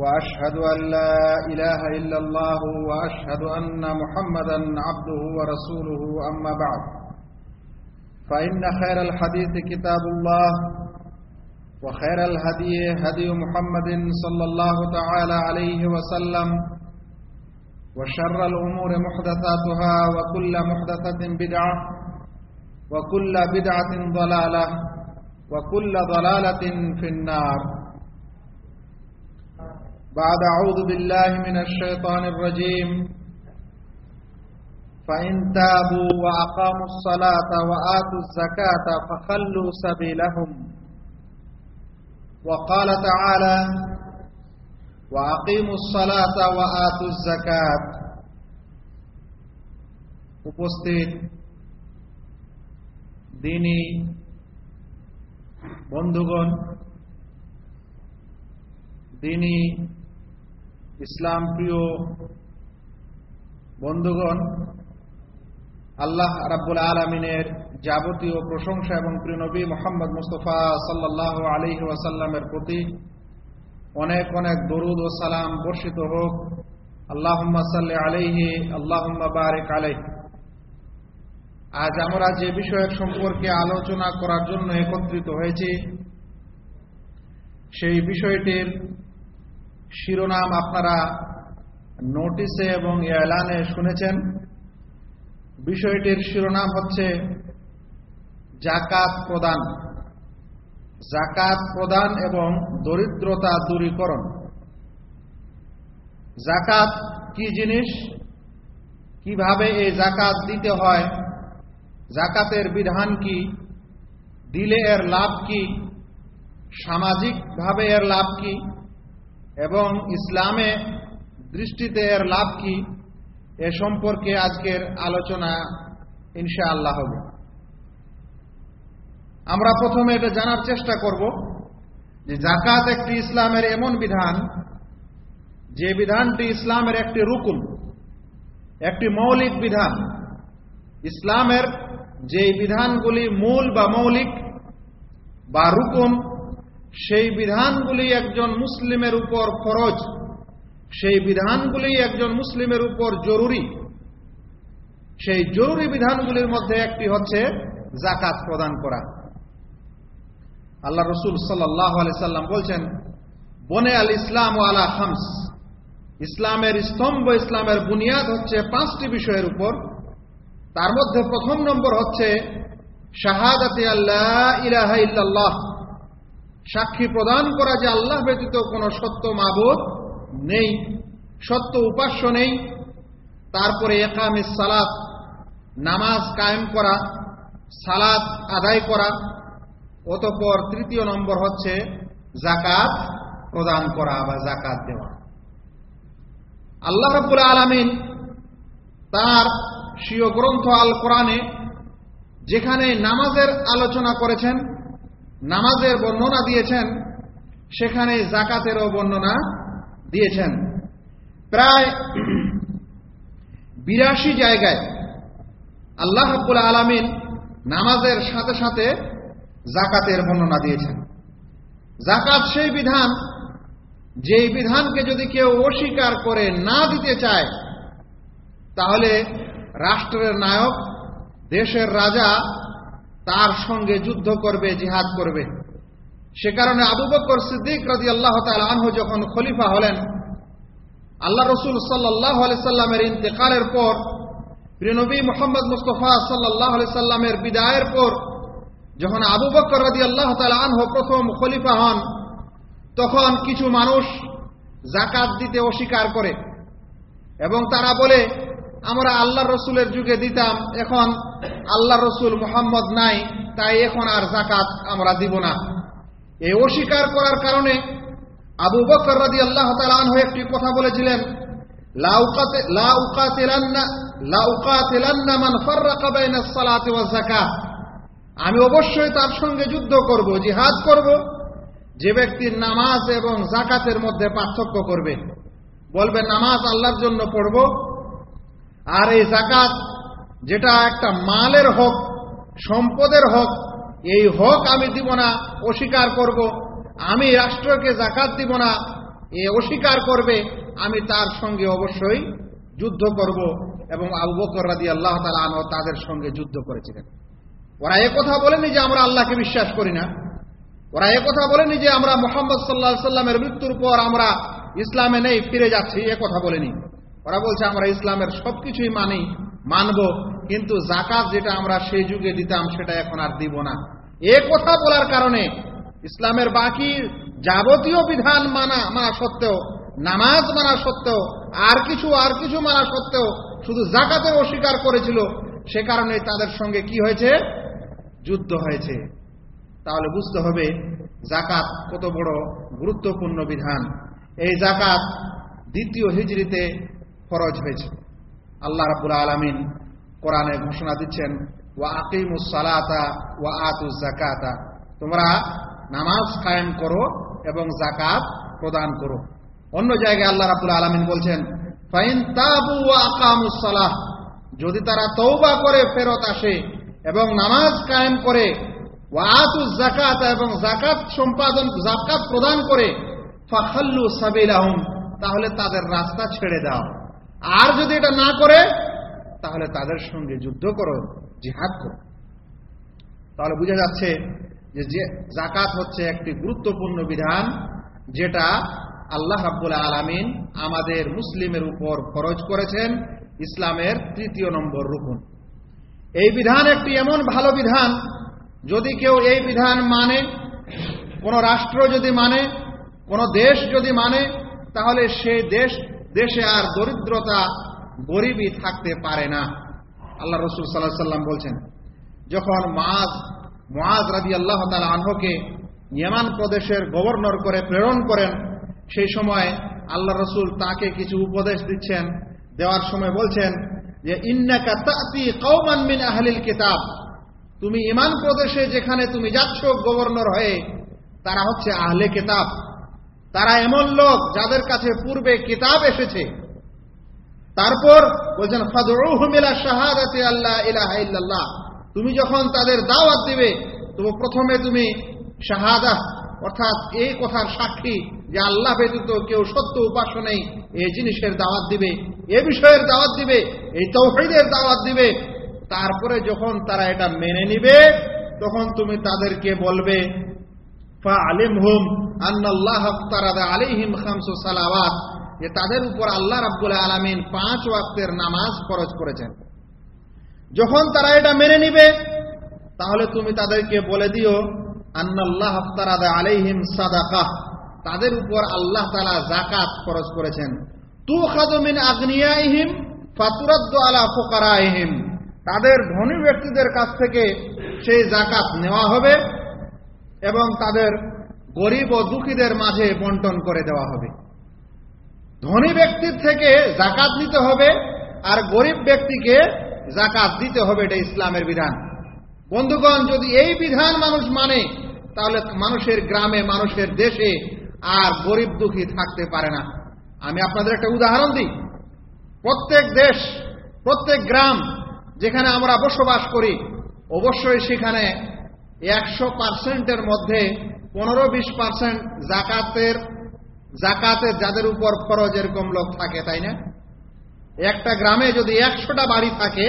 وأشهد أن لا إله إلا الله وأشهد أن محمدا عبده ورسوله أما بعد. فإن خير الحديث كتاب الله وخير الهدي هدي محمد صلى الله تعالى عليه وسلم وشر الأمور محدثاتها وكل محدثة بدعة وكل بدعة ضلالة وكل ضلالة في النار. بعد أعوذ بالله من الشيطان الرجيم فإن تابوا وأقاموا الصلاة وآتوا الزكاة فخلوا سبيلهم وقال تعالى وأقيموا الصلاة وآتوا الزكاة উপস্থিত দিনী বন্ধুগণ দিনী ইসলাম প্রিয় বন্ধুগণ, আল্লাহ রাব্বুল আলমিনের যাবতীয় প্রশংসা এবং প্রিয়নবী মোহাম্মদ মুস্তফা সাল্লাহ আলহি ওয়াসাল্লামের প্রতি অনেক অনেক দরুদ ও সালাম বর্ষিত হোক। আল্লাহ সাল্লি আলহি আল্লাহ বারেক আলহ আজ আমরা যে বিষয়ের সম্পর্কে আলোচনা করার জন্য একত্রিত হয়েছি, সেই বিষয়টির শিরোনাম আপনারা নোটিসে এবং এলানে শুনেছেন। বিষয়টির শিরোনাম হচ্ছে জাকাত প্রদান। জাকাত প্রদান এবং দরিদ্রতা দূরীকরণ। জাকাত কি জিনিস? কীভাবে এই জাকাত দিতে হয়? জাকাতের বিধান কি? দিলে এর লাভ কি? সামাজিকভাবে এর লাভ কি? এবং ইসলামে দৃষ্টিতে এর লাভ কি? এ সম্পর্কে আজকের আলোচনা ইনশা আল্লাহ হবে। আমরা প্রথমে এটা জানার চেষ্টা করব যে জাকাত একটি ইসলামের এমন বিধান, যে বিধানটি ইসলামের একটি রুকুন, একটি মৌলিক বিধান। ইসলামের যে বিধানগুলি মূল বা মৌলিক বা রুকুন সেই বিধানগুলি একজন মুসলিমের উপর ফরজ, সেই বিধানগুলি একজন মুসলিমের উপর জরুরি। সেই জরুরি বিধানগুলির মধ্যে একটি হচ্ছে জাকাত প্রদান করা। আল্লাহ রসুল সাল্লাম বলছেন, বনে আল ইসলাম ও আলা হামস ইসলামের স্তম্ভ, ইসলামের বুনিয়াদ হচ্ছে পাঁচটি বিষয়ের উপর। তার মধ্যে প্রথম নম্বর হচ্ছে, শাহাদাতে আল্লাহ ইলাহা ইল্লাল্লাহ। সাক্ষী প্রদান করা যে আল্লাহ ব্যতীত কোনো সত্য মাবুদ নেই, সত্য উপাস্য নেই। তারপরে একামি সালাত, নামাজ কায়েম করা, সালাত আদায় করা। অতপর তৃতীয় নম্বর হচ্ছে জাকাত প্রদান করা বা জাকাত দেওয়া। আল্লাহ রব্বুল আলমিন তার স্বীয় গ্রন্থ আল কোরআনে যেখানে নামাজের আলোচনা করেছেন নামাজের বর্ণনা দিয়েছেন, সেখানে জাকাতেরও বর্ণনা দিয়েছেন। প্রায় বিরাশি জায়গায় আল্লাহ হাবুল আলমিন নামাজের সাথে সাথে জাকাতের বর্ণনা দিয়েছেন। জাকাত সেই বিধান, যেই বিধানকে যদি কেউ অস্বীকার করে না দিতে চায়, তাহলে রাষ্ট্রের নায়ক, দেশের রাজা তার সঙ্গে যুদ্ধ করবে, জিহাদ করবে। সে কারণে আবু বকর সিদ্দিক রাজি আল্লাহ আনহু যখন খলিফা হলেন, আল্লাহ রসুল সাল্লাহ সাল্লামের ইন্তেকালের পর প্রিয়নবী মোহাম্মদ মুস্তফা সাল্লাহ সাল্লামের বিদায়ের পর, যখন আবু বকর রাজি আল্লাহ আনহু প্রথম খলিফা হন, তখন কিছু মানুষ জাকাত দিতে অস্বীকার করে এবং তারা বলে, আমরা আল্লাহ রসুলের যুগে দিতাম, এখন আল্লাহ রসুল মোহাম্মদ নাই, তাই এখন আর জাকাত আমরা দিব না। এই অস্বীকার করার কারণে আবু বকর রাদি আল্লাহ তালানহ একটি কথা বলেছিলেন আমি অবশ্যই তার সঙ্গে যুদ্ধ করব, জিহাদ করব, যে ব্যক্তির নামাজ এবং জাকাতের মধ্যে পার্থক্য করবে। বলবে, নামাজ আল্লাহর জন্য পড়ব, আর এই জাকাত যেটা একটা মালের হক, সম্পদের হক, এই হক আমি দিব না, অস্বীকার করব। আমি রাষ্ট্রকে জাকাত দিব না, এ অস্বীকার করবে, আমি তার সঙ্গে অবশ্যই যুদ্ধ করব এবং আবু বকর রাদি আল্লাহ আনহ তাদের সঙ্গে যুদ্ধ করেছিলেন। ওরা কথা বলেনি যে আমরা আল্লাহকে বিশ্বাস করি না। ওরা কথা বলেনি যে আমরা মোহাম্মদ সাল্লাহ সাল্লামের মৃত্যুর পর আমরা ইসলামে নেই, ফিরে যাচ্ছি কথা বলেনি। ওরা বলছে, আমরা ইসলামের সবকিছুই মানি মানব, কিন্তু জাকাত যেটা আমরা সেই যুগে দিতাম, সেটা এখন আর দিব না। এ কথা বলার কারণে ইসলামের বাকি যাবতীয় বিধান মানা মানা সত্ত্বেও, নামাজ মানা সত্ত্বেও, আর কিছু আর কিছু মানা সত্ত্বেও শুধু জাকাতের অস্বীকার করেছিল, সে কারণে তাদের সঙ্গে কি হয়েছে? যুদ্ধ হয়েছে। তাহলে বুঝতে হবে জাকাত কত বড় গুরুত্বপূর্ণ বিধান। এই জাকাত দ্বিতীয় হিজড়িতে ফরজ হয়েছে। আল্লাহ রাবুল আলমিন কোরআনে ঘোষণা দিচ্ছেন ও আকিমুস সালাতা ও আতুস জাকাতা তোমরা নামাজ কায়েম করো এবং জাকাত প্রদান করো। অন্য জায়গায় আল্লাহ রাবুল আলমিন বলছেন, ফাইন তাবু সালাহ। যদি তারা তৌবা করে, ফেরত আসে এবং নামাজ কায়েম করে ওয়াতুস জাকাত এবং জাকাত সম্পাদন জাকাত প্রদান করে, ফাখাল্লু সাবিলাহুম, তাহলে তাদের রাস্তা ছেড়ে দাও। আর যদি এটা না করে, তাহলে তাদের সঙ্গে যুদ্ধ করো, জিহাদ করো। তাহলে বোঝা যাচ্ছে যে জাকাত হচ্ছে একটি গুরুত্বপূর্ণ বিধান, যেটা আল্লাহ রাব্বুল আলামিন আমাদের মুসলিমের উপর খরচ করেছেন, ইসলামের তৃতীয় নম্বর রুকুন। এই বিধান একটি এমন ভালো বিধান, যদি কেউ এই বিধান মানে কোন রাষ্ট্র যদি মানে কোন দেশ যদি মানে তাহলে সেই দেশ দেশে আর দরিদ্রতা গরিবই থাকতে পারে না। আল্লাহ রসুল সাল্লাহ সাল্লাম বলছেন, যখন মাজ মাজ রাজি আল্লাহ তালা আনহকে ইয়েমান প্রদেশের গভর্নর করে প্রেরণ করেন, সেই সময় আল্লাহ রসুল তাকে কিছু উপদেশ দিচ্ছেন। দেওয়ার সময় বলছেন যে আহলিল কিতাব। তুমি ইমান প্রদেশে যেখানে তুমি যাচ্ছ গভর্নর হয়ে, তারা হচ্ছে আহলে কিতাব। তারা এমন লোক যাদের কাছে পূর্বে কিতাব এসেছে। তারপর বলছেন ফাদুমিলা শাহাদাতে আল্লাহ ইলাহা তুমি যখন তাদের দাওয়াত দিবে, তো প্রথমে তুমি শাহাদা, অর্থাৎ এই কথার সাক্ষী যে আল্লাহ ব্যতীত কেউ সত্য উপাস্য নেই এই জিনিসের দাওয়াত দিবে, এ বিষয়ের দাওয়াত দিবে, এই তৌহিদের দাওয়াত দিবে। তারপরে যখন তারা এটা মেনে নিবে, তখন তুমি তাদেরকে বলবে ফা আলিম হুম আন্নাল্লাহ আলিহিম খামসু সালাওয়াত, যে তাদের উপর আল্লাহ রাব্বুল আলমিন পাঁচ ওয়াক্তের নামাজ খরচ করেছেন। যখন তারা এটা মেনে নিবে, তাহলে তুমি তাদেরকে বলে দিও, আন্নাল্লাহ আফতারাদা আলাইহিম সাদাকা, তাদের উপর আল্লাহ তালা জাকাত খরচ করেছেন। তু খাদমিন আগ্নিয়াইহিম, ফাতুরাদ্দ আলা ফোকারাইহিম, তাদের ধনী ব্যক্তিদের কাছ থেকে সেই জাকাত নেওয়া হবে এবং তাদের গরিব ও দুঃখীদের মাঝে বন্টন করে দেওয়া হবে। ধনী ব্যক্তির থেকে জাকাত নিতে হবে আর গরিব ব্যক্তিকে জাকাত দিতে হবে, এটা ইসলামের বিধান। বন্ধুগণ, যদি এই বিধান মানুষ মানে তাহলে মানুষের গ্রামে, মানুষের দেশে আর গরিব দুঃখী থাকতে পারে না। আমি আপনাদের একটা উদাহরণ দিই। প্রত্যেক দেশ, প্রত্যেক গ্রাম যেখানে আমরা বসবাস করি, অবশ্যই সেখানে একশো পার্সেন্টের মধ্যে পনেরো বিশ পার্সেন্ট জাকাতের জাকাতের যাদের উপর খরচ এরকম লোক থাকে, তাই না? একটা গ্রামে যদি একশোটা বাড়ি থাকে,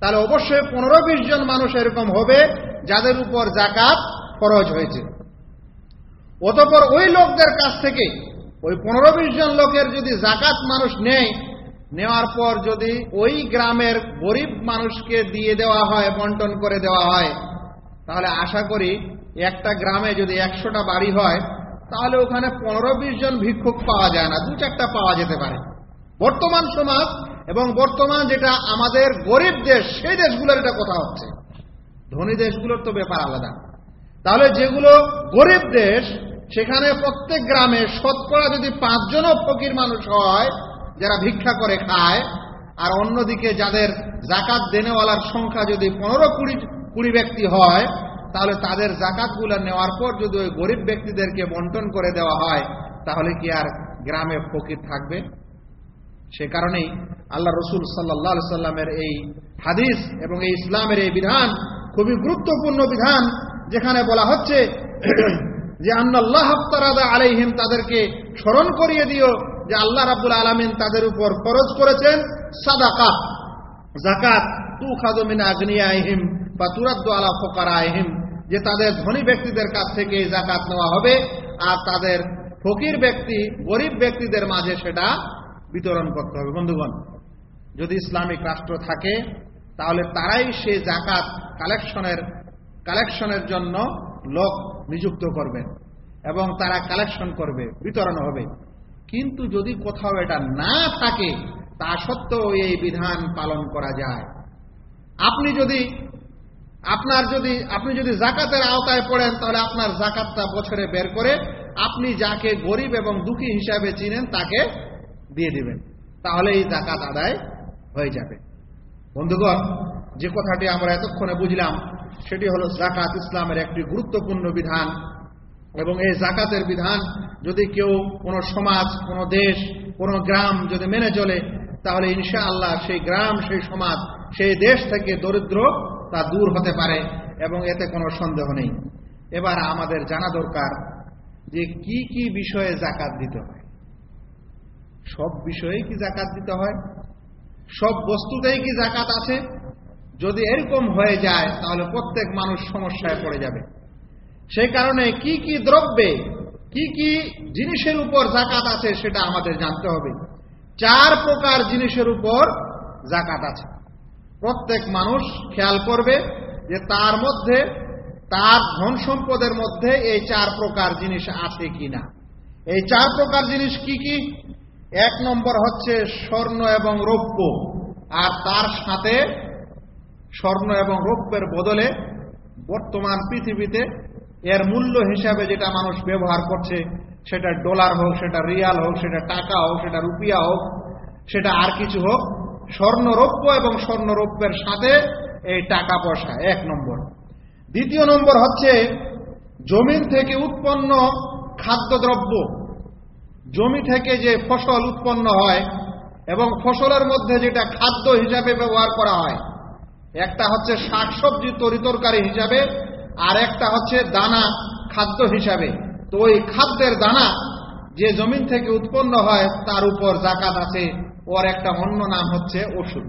তাহলে অবশ্যই পনেরো বিশ জন মানুষ এরকম হবে যাদের উপর জাকাত খরচ হয়েছে। অতপর ওই লোকদের কাছ থেকে, ওই পনেরো বিশ জন লোকের যদি জাকাত মানুষ নেয়, নেওয়ার পর যদি ওই গ্রামের গরিব মানুষকে দিয়ে দেওয়া হয়, বন্টন করে দেওয়া হয়, তাহলে আশা করি একটা গ্রামে যদি একশোটা বাড়ি হয়, তাহলে ওখানে পনেরো বিশ জন ভিক্ষুক পাওয়া যায় না দু চারটা পাওয়া যেতে পারে। বর্তমান সমাজ এবং বর্তমান যেটা আমাদের গরিব দেশ, সেই দেশগুলোর এটা কথা হচ্ছে। ধনী দেশগুলোর তো ব্যাপার আলাদা। তাহলে যেগুলো গরিব দেশ, সেখানে প্রত্যেক গ্রামে শতকরা যদি পাঁচজনও ফকির মানুষ হয়, যারা ভিক্ষা করে খায়, আর অন্যদিকে যাদের জাকাত দেনেওয়ালার সংখ্যা যদি পনেরো কুড়ি কুড়ি ব্যক্তি হয় তাহলে তাদের জাকাতগুলো নেওয়ার পর যদি ওই গরিব ব্যক্তিদেরকে বন্টন করে দেওয়া হয়, তাহলে কি আর গ্রামে ফকির থাকবে? সে কারণেই আল্লাহ রসুল সাল্লাহ সাল্লামের এই হাদিস এবং এই ইসলামের এই বিধান খুবই গুরুত্বপূর্ণ বিধান, যেখানে বলা হচ্ছে যে, আন্নাল্লাহ আফতারাদা আলাইহিম তাদেরকে স্মরণ করিয়ে দিও যে আল্লাহ রাবুল আলমিন তাদের উপর খরচ করেছেন সাদাকা জাকাত তু খাদমিন আগ্নিয়াহিম বা তুরাদ্দ আলা ফোকারা আহিম যে তাদের ধনী ব্যক্তিদের কাছ থেকে এই জাকাত নেওয়া হবে, আর তাদের ফকির ব্যক্তি, গরিব ব্যক্তিদের মাঝে সেটা বিতরণ করতে হবে। বন্ধুগণ, যদি ইসলামিক রাষ্ট্র থাকে, তাহলে তারাই সে জাকাত কালেকশনের কালেকশনের জন্য লোক নিযুক্ত করবেন এবং তারা কালেকশন করবে, বিতরণ হবে। কিন্তু যদি কোথাও এটা না থাকে, তা সত্ত্বেও এই বিধান পালন করা যায়। আপনি যদি আপনার যদি, আপনি যদি জাকাতের আওতায় পড়েন, তাহলে আপনার জাকাতটা বছরে বের করে আপনি যাকে গরিব এবং দুঃখী হিসাবে চিনেন, তাকে দিয়ে দিবেন। তাহলে এই জাকাত আদায় হয়ে যাবে। বন্ধুগণ, যে কথাটি আমরা এতক্ষণে বুঝলাম, সেটি হলো জাকাত ইসলামের একটি গুরুত্বপূর্ণ বিধান। এবং এই জাকাতের বিধান যদি কেউ কোনো সমাজ, কোনো দেশ, কোনো গ্রাম যদি মেনে চলে, তাহলে ইনশা আল্লাহ সেই গ্রাম, সেই সমাজ, সেই দেশ থেকে দরিদ্র তা দূর হতে পারে এবং এতে কোনো সন্দেহ নেই। এবার আমাদের জানা দরকার যে কি কি বিষয়ে জাকাত দিতে হয়। সব বিষয়ে কি জাকাত দিতে হয়? সব বস্তুতেই কি জাকাত আছে? যদি এরকম হয়ে যায়, তাহলে প্রত্যেক মানুষ সমস্যায় পড়ে যাবে। সেই কারণে কি কি দ্রব্যে, কি কি জিনিসের উপর জাকাত আছে সেটা আমাদের জানতে হবে। চার প্রকার জিনিসের উপর জাকাত আছে। প্রত্যেক মানুষ খেয়াল করবে যে তার মধ্যে, তার ধন সম্পদের মধ্যে এই চার প্রকার জিনিস আছে কিনা। এই চার প্রকার জিনিস কি কি? এক নম্বর হচ্ছে স্বর্ণ এবং রৌপ্য, আর তার সাথে স্বর্ণ এবং রৌপ্যের বদলে বর্তমান পৃথিবীতে এর মূল্য হিসাবে যেটা মানুষ ব্যবহার করছে, সেটা ডলার হোক, সেটা রিয়াল হোক, সেটা টাকা হোক, সেটা রুপিয়া হোক, সেটা আর কিছু হোক স্বর্ণরৌপ্য এবং স্বর্ণরৌপ্যের সাথে এই টাকা পয়সা, এক নম্বর। দ্বিতীয় নম্বর হচ্ছে জমিন থেকে উৎপন্ন খাদ্যদ্রব্য। জমি থেকে যে ফসল উৎপন্ন হয় এবং ফসলের মধ্যে যেটা খাদ্য হিসাবে ব্যবহার করা হয়, একটা হচ্ছে শাকসবজি তরিতরকারি হিসাবে, আর একটা হচ্ছে দানা খাদ্য হিসাবে। তো ওই খাদ্যের দানা যে জমিন থেকে উৎপন্ন হয়, তার উপর জাকাত আছে ওর একটা অন্য নাম হচ্ছে ওষুধ।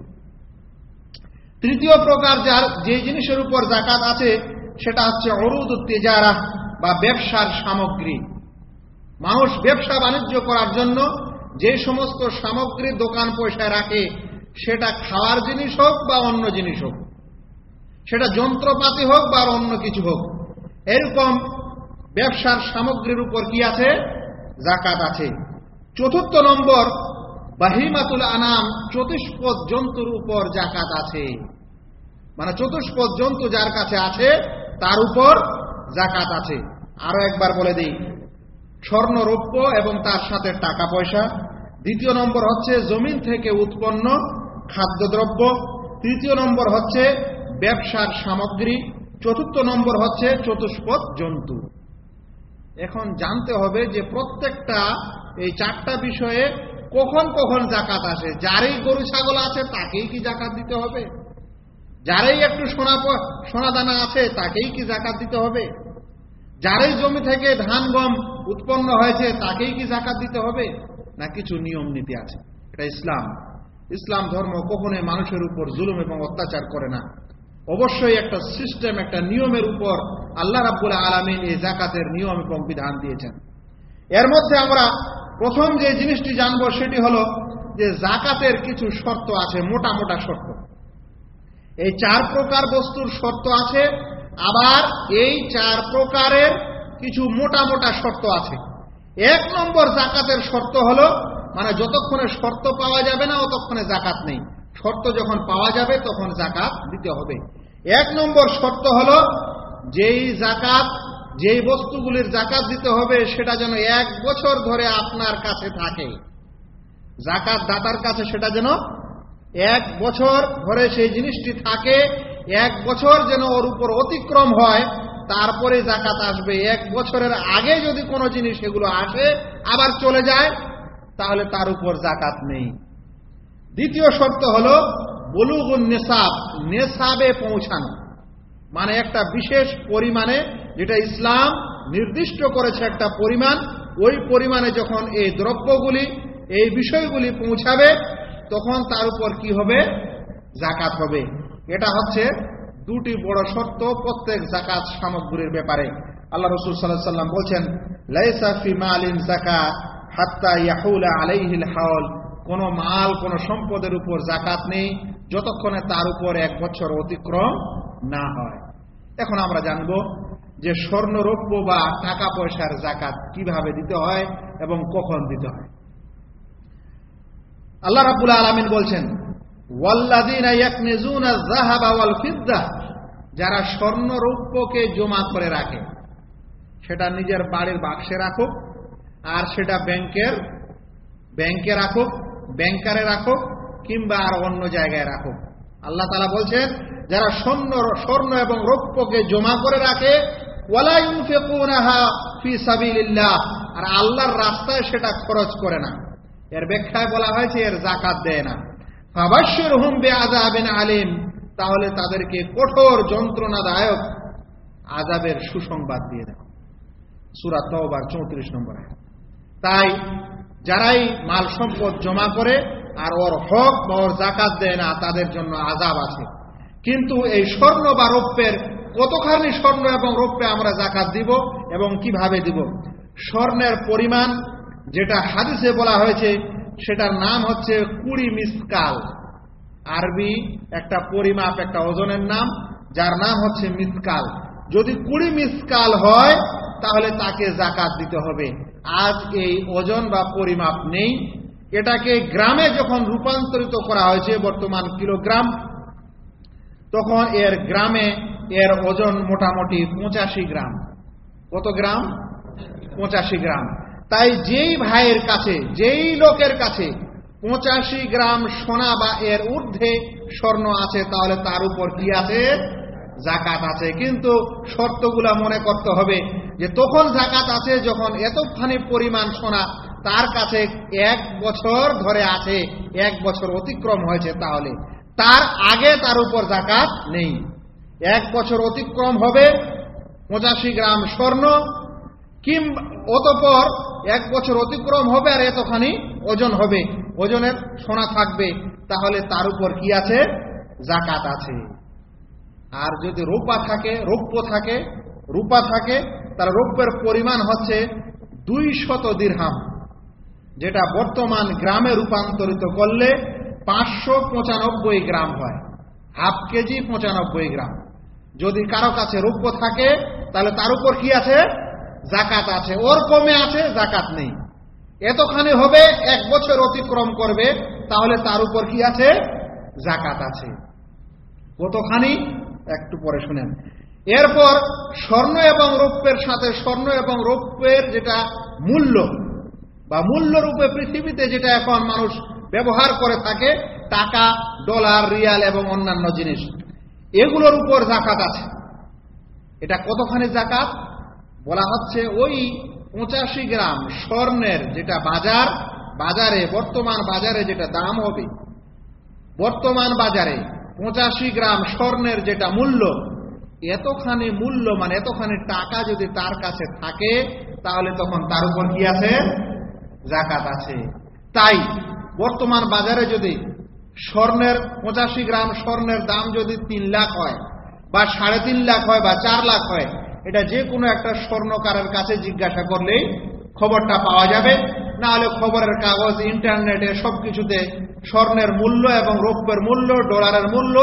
তৃতীয় প্রকার যার যে জিনিসের উপর জাকাত আছে, সেটা হচ্ছে অরুদ, তেজারা বা ব্যবসার সামগ্রী। মানুষ ব্যবসা বাণিজ্য করার জন্য যে সমস্ত সামগ্রী দোকান পয়সায় রাখে, সেটা খাওয়ার জিনিস হোক বা অন্য জিনিস হোক। সেটা যন্ত্রপাতি হোক বা অন্য কিছু হোক। এরকম ব্যবসার সামগ্রীর উপর কি আছে? জাকাত আছে। চতুর্থ নম্বর বাহিমাতুল আনাম চতুষ্পদ জন্তুর উপর জাকাত আছে। মানে চতুষ্পদ জন্তু যার কাছে আছে, তার উপর জাকাত আছে। আরও একবার বলে দিই স্বর্ণ রৌপ্য এবং তার সাথে টাকা পয়সা দ্বিতীয় নম্বর হচ্ছে জমিন থেকে উৎপন্ন খাদ্যদ্রব্য। তৃতীয় নম্বর হচ্ছে ব্যবসার সামগ্রী। চতুর্থ নম্বর হচ্ছে চতুষ্পদ জন্তু। এখন জানতে হবে যে প্রত্যেকটা এই চারটা বিষয়ে কখন কখন জাকাত আসে? যারই গরু, ছাগল আছে, তাকেই কি জাকাত দিতে হবে? যারাই একটু সোনা সোনা দানা আছে, তাকেই কি জাকাত দিতে হবে? যারাই জমি থেকে ধান, গম উৎপন্ন হয়েছে, তাকেই কি জাকাত দিতে হবে? না কিছু নিয়ম নীতি আছে। এটা ইসলাম। ইসলাম ধর্ম কখনোই মানুষের উপর জুলুম এবং অত্যাচার করে না। অবশ্যই একটা সিস্টেম একটা নিয়মের উপর আল্লাহ রাব্বুল আলমিন এই জাকাতের নিয়ম এবং বিধান দিয়েছেন। এর মধ্যে আমরা প্রথম যে জিনিসটি জানব সেটি হলো যে জাকাতের কিছু শর্ত আছে, মোটা মোটা শর্ত। এই চার প্রকার বস্তুর শর্ত আছে, আবার এই চার প্রকারের কিছু মোটা মোটা শর্ত আছে। এক নম্বর জাকাতের শর্ত হল মানে যতক্ষণে শর্ত পাওয়া যাবে না, অতক্ষণে জাকাত নেই। শর্ত যখন পাওয়া যাবে, তখন জাকাত দিতে হবে। এক নম্বর শর্ত হল, যেই জাকাত যেই বস্তুগুলির জাকাত দিতে হবে, সেটা যেন এক বছর ধরে আপনার কাছে থাকে। জাকাত দাতার কাছে সেটা যেন এক বছর ধরে সেই জিনিসটি থাকে, এক বছর যেন ওর উপর অতিক্রম হয়, তারপরে জাকাত আসবে। এক বছরের আগে যদি কোনো জিনিস এগুলো আসে, আবার চলে যায়, তাহলে তার উপর জাকাত নেই। দ্বিতীয় শর্ত হল বলুগুন নেশাব নেশাবে পৌঁছানো। মানে একটা বিশেষ পরিমাণে যেটা ইসলাম নির্দিষ্ট করেছে একটা পরিমাণ, ওই পরিমাণে যখন এই দ্রব্যগুলি, এই বিষয়গুলি পৌঁছাবে, তখন তার উপর কি হবে? জাকাত হবে। এটা হচ্ছে দুটি বড় শর্ত প্রত্যেক জাকাত সামগ্রীর ব্যাপারে। আল্লাহ রসুল সাল্লাহ সাল্লাম বলছেন লাইসাফি মালিন জাকা হাত্তা ইয়াহুলা আলাইহিল হাওল। কোন মাল, কোন সম্পদের উপর জাকাত নেই, যতক্ষণে তার উপর এক বছর অতিক্রম না হয়। এখন আমরা জানব যে স্বর্ণরৌপ্য বা টাকা পয়সার জাকাত কীভাবে দিতে হয় এবং কখন দিতে হয়। আল্লাহ রাবুল আলমিন বলছেন যারা স্বর্ণ রৌপ্যকে জমা করে রাখে, সেটা নিজের বাড়ির বাক্সে রাখুক, আর সেটা ব্যাংকের, ব্যাংকে রাখুক, ব্যাংকারে রাখুক, কিংবা আর অন্য জায়গায় রাখুক। আল্লাহ তালা বলছেন, যারা স্বর্ণ স্বর্ণ এবং রৌপ্যকে জমা করে রাখে আর আল্লাহর রাস্তায় সেটা খরচ করে না। এর ব্যাখ্যায় বলা হয়েছে, এর জাকাত দেয় না। ফাবাস্যের হুম বে আজাবেন আলিম। তাহলে তাদেরকে কঠোর যন্ত্রণাদায়ক আজাবের সুসংবাদ দিয়ে দেয় সুরাত তওবার চৌত্রিশ নম্বর তাই যারাই মাল সম্পদ জমা করে আর ওর হক বা ওর জাকাত দেয় না, তাদের জন্য আজাব আছে। কিন্তু এই স্বর্ণ বা রৌপ্যের কতখানি স্বর্ণ এবং রৌপ্যে আমরা জাকাত দিব এবং কীভাবে দিব? স্বর্ণের পরিমাণ যেটা হাদিসে বলা হয়েছে, সেটার নাম হচ্ছে কুড়ি মিসকাল। আরবি একটা পরিমাপ, একটা ওজনের নাম, যার নাম হচ্ছে মিসকাল। যদি কুড়ি মিসকাল হয়, তাহলে তাকে জাকাত দিতে হবে। আজ এই ওজন বা পরিমাপ নেই। এটাকে গ্রামে যখন রূপান্তরিত করা হয়েছে, বর্তমান কিলোগ্রাম, তখন এর গ্রামে এর ওজন মোটামুটি পঁচাশি গ্রাম। কত গ্রাম? পঁচাশি গ্রাম। তাই যেই ভাইয়ের কাছে, যেই লোকের কাছে পঁচাশি গ্রাম সোনা বা এর ঊর্ধ্বে স্বর্ণ আছে, তাহলে তার উপর কি আছে? জাকাত আছে। কিন্তু শর্তগুলা মনে করতে হবে যে তখন জাকাত আছে যখন এতখানি পরিমাণ সোনা তার কাছে এক বছর ধরে আছে, এক বছর অতিক্রম হয়েছে তাহলে। তার আগে তার উপর জাকাত নেই। এক বছর অতিক্রম হবে পঁচাশি গ্রাম স্বর্ণ অতপর এক বছর অতিক্রম হবে আর এতখানি ওজন হবে। ওজনের সোনা থাকবে। তাহলে তার উপর কি আছে? জাকাত আছে। আর যদি রূপা থাকে, রৌপ্য থাকে, রূপা থাকে, তার রৌপ্যের পরিমাণ হচ্ছে দুই শত দীর্হাম, যেটা বর্তমান গ্রামে রূপান্তরিত করলে পাঁচশো পঁচানব্বই গ্রাম হয়। হাফ কেজি পঁচানব্বই গ্রাম। যদি কারও কাছে রৌপ্য থাকে, তাহলে তার উপর কি আছে? জাকাত আছে। ওর কমে আছে জাকাত নেই। এতখানি হবে, এক বছর অতিক্রম করবে, তাহলে তার উপর কি আছে? জাকাত আছে। কতখানি? একটু পরে শুনেন। এরপর স্বর্ণ এবং রৌপ্যের সাথে, স্বর্ণ এবং রৌপ্যের যেটা মূল্য, বা মূল্য রূপে পৃথিবীতে যেটা এখন মানুষ ব্যবহার করে থাকে, টাকা, ডলার, রিয়াল এবং অন্যান্য জিনিস। এগুলোর উপর জাকাত আছে। এটা কতখানি জাকাত বলা হচ্ছে ওই পঁচাশি গ্রাম স্বর্ণের যেটা বাজার, বাজারে, বর্তমান বাজারে যেটা দাম হবে, বর্তমান বাজারে পঁচাশি গ্রাম স্বর্ণের যেটা মূল্য, এতখানি মূল্য মানে এতখানি টাকা যদি তার কাছে থাকে, তাহলে তখন তার উপর কি আছে? জাকাত আছে। তাই বর্তমান বাজারে যদি স্বর্ণের পঁচাশি গ্রাম স্বর্ণের দাম যদি তিন লাখ হয়, বা সাড়ে তিন লাখ হয়, বা চার লাখ হয়, এটা যে কোনো একটা স্বর্ণকারের কাছে জিজ্ঞাসা করলেই খবরটা পাওয়া যাবে। না হলে খবরের কাগজ, ইন্টারনেটে সবকিছুতে স্বর্ণের মূল্য এবং রৌপ্যের মূল্য, ডলারের মূল্য,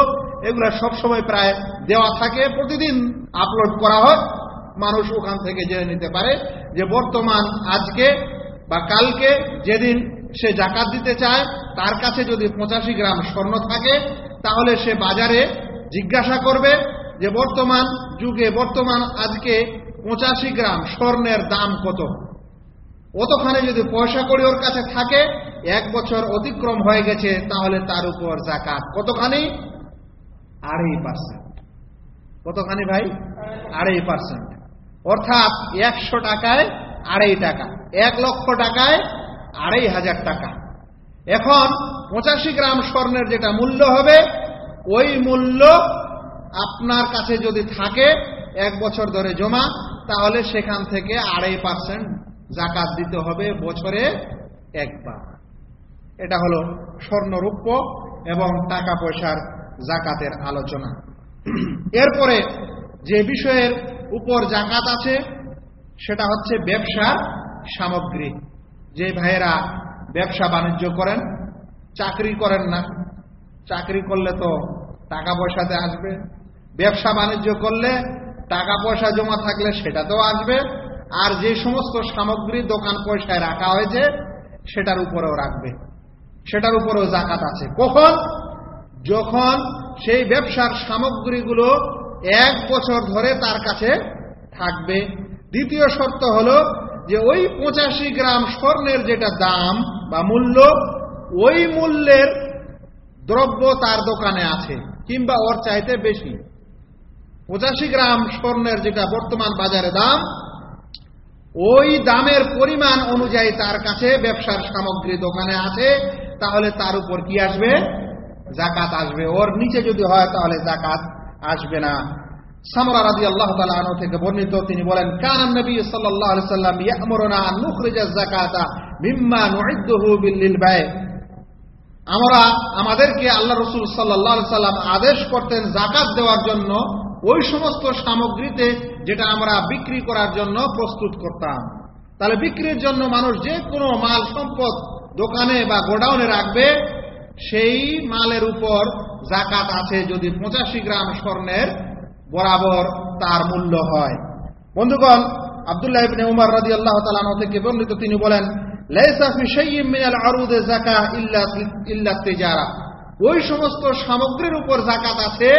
এগুলো সবসময় প্রায় দেওয়া থাকে। প্রতিদিন আপলোড করা হয়। মানুষ ওখান থেকে জেনে নিতে পারে যে বর্তমান, আজকে বা কালকে যেদিন সে জাকাত দিতে চায়, তার কাছে যদি পঁচাশি গ্রাম স্বর্ণ থাকে, তাহলে সে বাজারে জিজ্ঞাসা করবে যে, বর্তমান যুগে, বর্তমান আজকে পঁচাশি গ্রাম স্বর্ণের দাম কত? অতখানে যদি পয়সা করি ওর কাছে থাকে, এক বছর অতিক্রম হয়ে গেছে, তাহলে তার উপর জাকাত কতখানি? আড়াই পার্সেন্ট। কতখানি ভাই? আড়াই পার্সেন্ট। অর্থাৎ একশো টাকায় আড়াই টাকা, এক লক্ষ টাকায় আড়াই হাজার টাকা। এখন পঁচাশি গ্রাম স্বর্ণের যেটা মূল্য হবে, ওই মূল্য আপনার কাছে যদি থাকে, এক বছর ধরে জমা, তাহলে সেখান থেকে আড়াই পার্সেন্ট জাকাত দিতে হবে বছরে একবার। এটা হলো স্বর্ণরূপ্য এবং টাকা পয়সার জাকাতের আলোচনা। এরপরে যে বিষয়ের উপর জাকাত আছে, সেটা হচ্ছে ব্যবসার সামগ্রী। যে ভাইয়েরা ব্যবসা বাণিজ্য করেন, চাকরি করেন না, চাকরি করলে তো টাকা পয়সাতে আসবে। ব্যবসা বাণিজ্য করলে টাকা পয়সা জমা থাকলে সেটাতেও আসবে। আর যে সমস্ত সামগ্রী দোকান পয়সায় রাখা হয়েছে, সেটার উপরেও রাখবে। সেটার উপরেও জাকাত আছে। কখন? যখন সেই ব্যবসার সামগ্রীগুলো এক বছর ধরে তার কাছে থাকবে। দ্বিতীয় শর্ত হলো যে ওই পঁচাশি গ্রাম স্বর্ণের যেটা দাম বা মূল্য, ওই মূল্যের দ্রব্য তার দোকানে আছে, কিংবা ওর চাইতে বেশি। পঁচাশি গ্রাম স্বর্ণের যেটা বর্তমান বাজারে দাম, ওই দামের পরিমাণ অনুযায়ী তার কাছে ব্যবসার সামগ্রী দোকানে আছে, তাহলে তার উপর কি আসবে? জাকাত আসবে। ওর নিচে যদি হয়, তাহলে জাকাত আসবে না। সামরা রাজি আল্লাহ তালা থেকে বর্ণিত, তিনি বলেন, কান নবী সাল্লাহ সাল্লাম ইয়ামরনা নুখরিজা জাকাতা মিম্মা নুইদ্দুহু বিল্লিল আমরা, আমাদেরকে আল্লাহ রসুল সাল্লাহ সাল্লাম আদেশ করতেন জাকাত দেওয়ার জন্য, ওই সমস্ত সামগ্রীতে যেটা আমরা বিক্রি করার জন্য প্রস্তুত করতাম। তাহলে বিক্রির জন্য মানুষ যে কোনো মাল, সম্পদ দোকানে বা গোডাউনে রাখবে, সেই মালের উপর জাকাত আছে যদি পঁচাশি গ্রাম স্বর্ণের বরাবর তার মূল্য হয়। বন্ধুগণ, আবদুল্লাহ ইবনে উমর রাদিয়াল্লাহু তাআলা থেকে বর্ণিত তিনি বলেন, লাইসা ফি শাইইন মিনাল আরুদে যাকাত ইল্লা ইল্লা তিজারা। ওই সমস্ত সামগ্রীর উপর জাকাত আছে,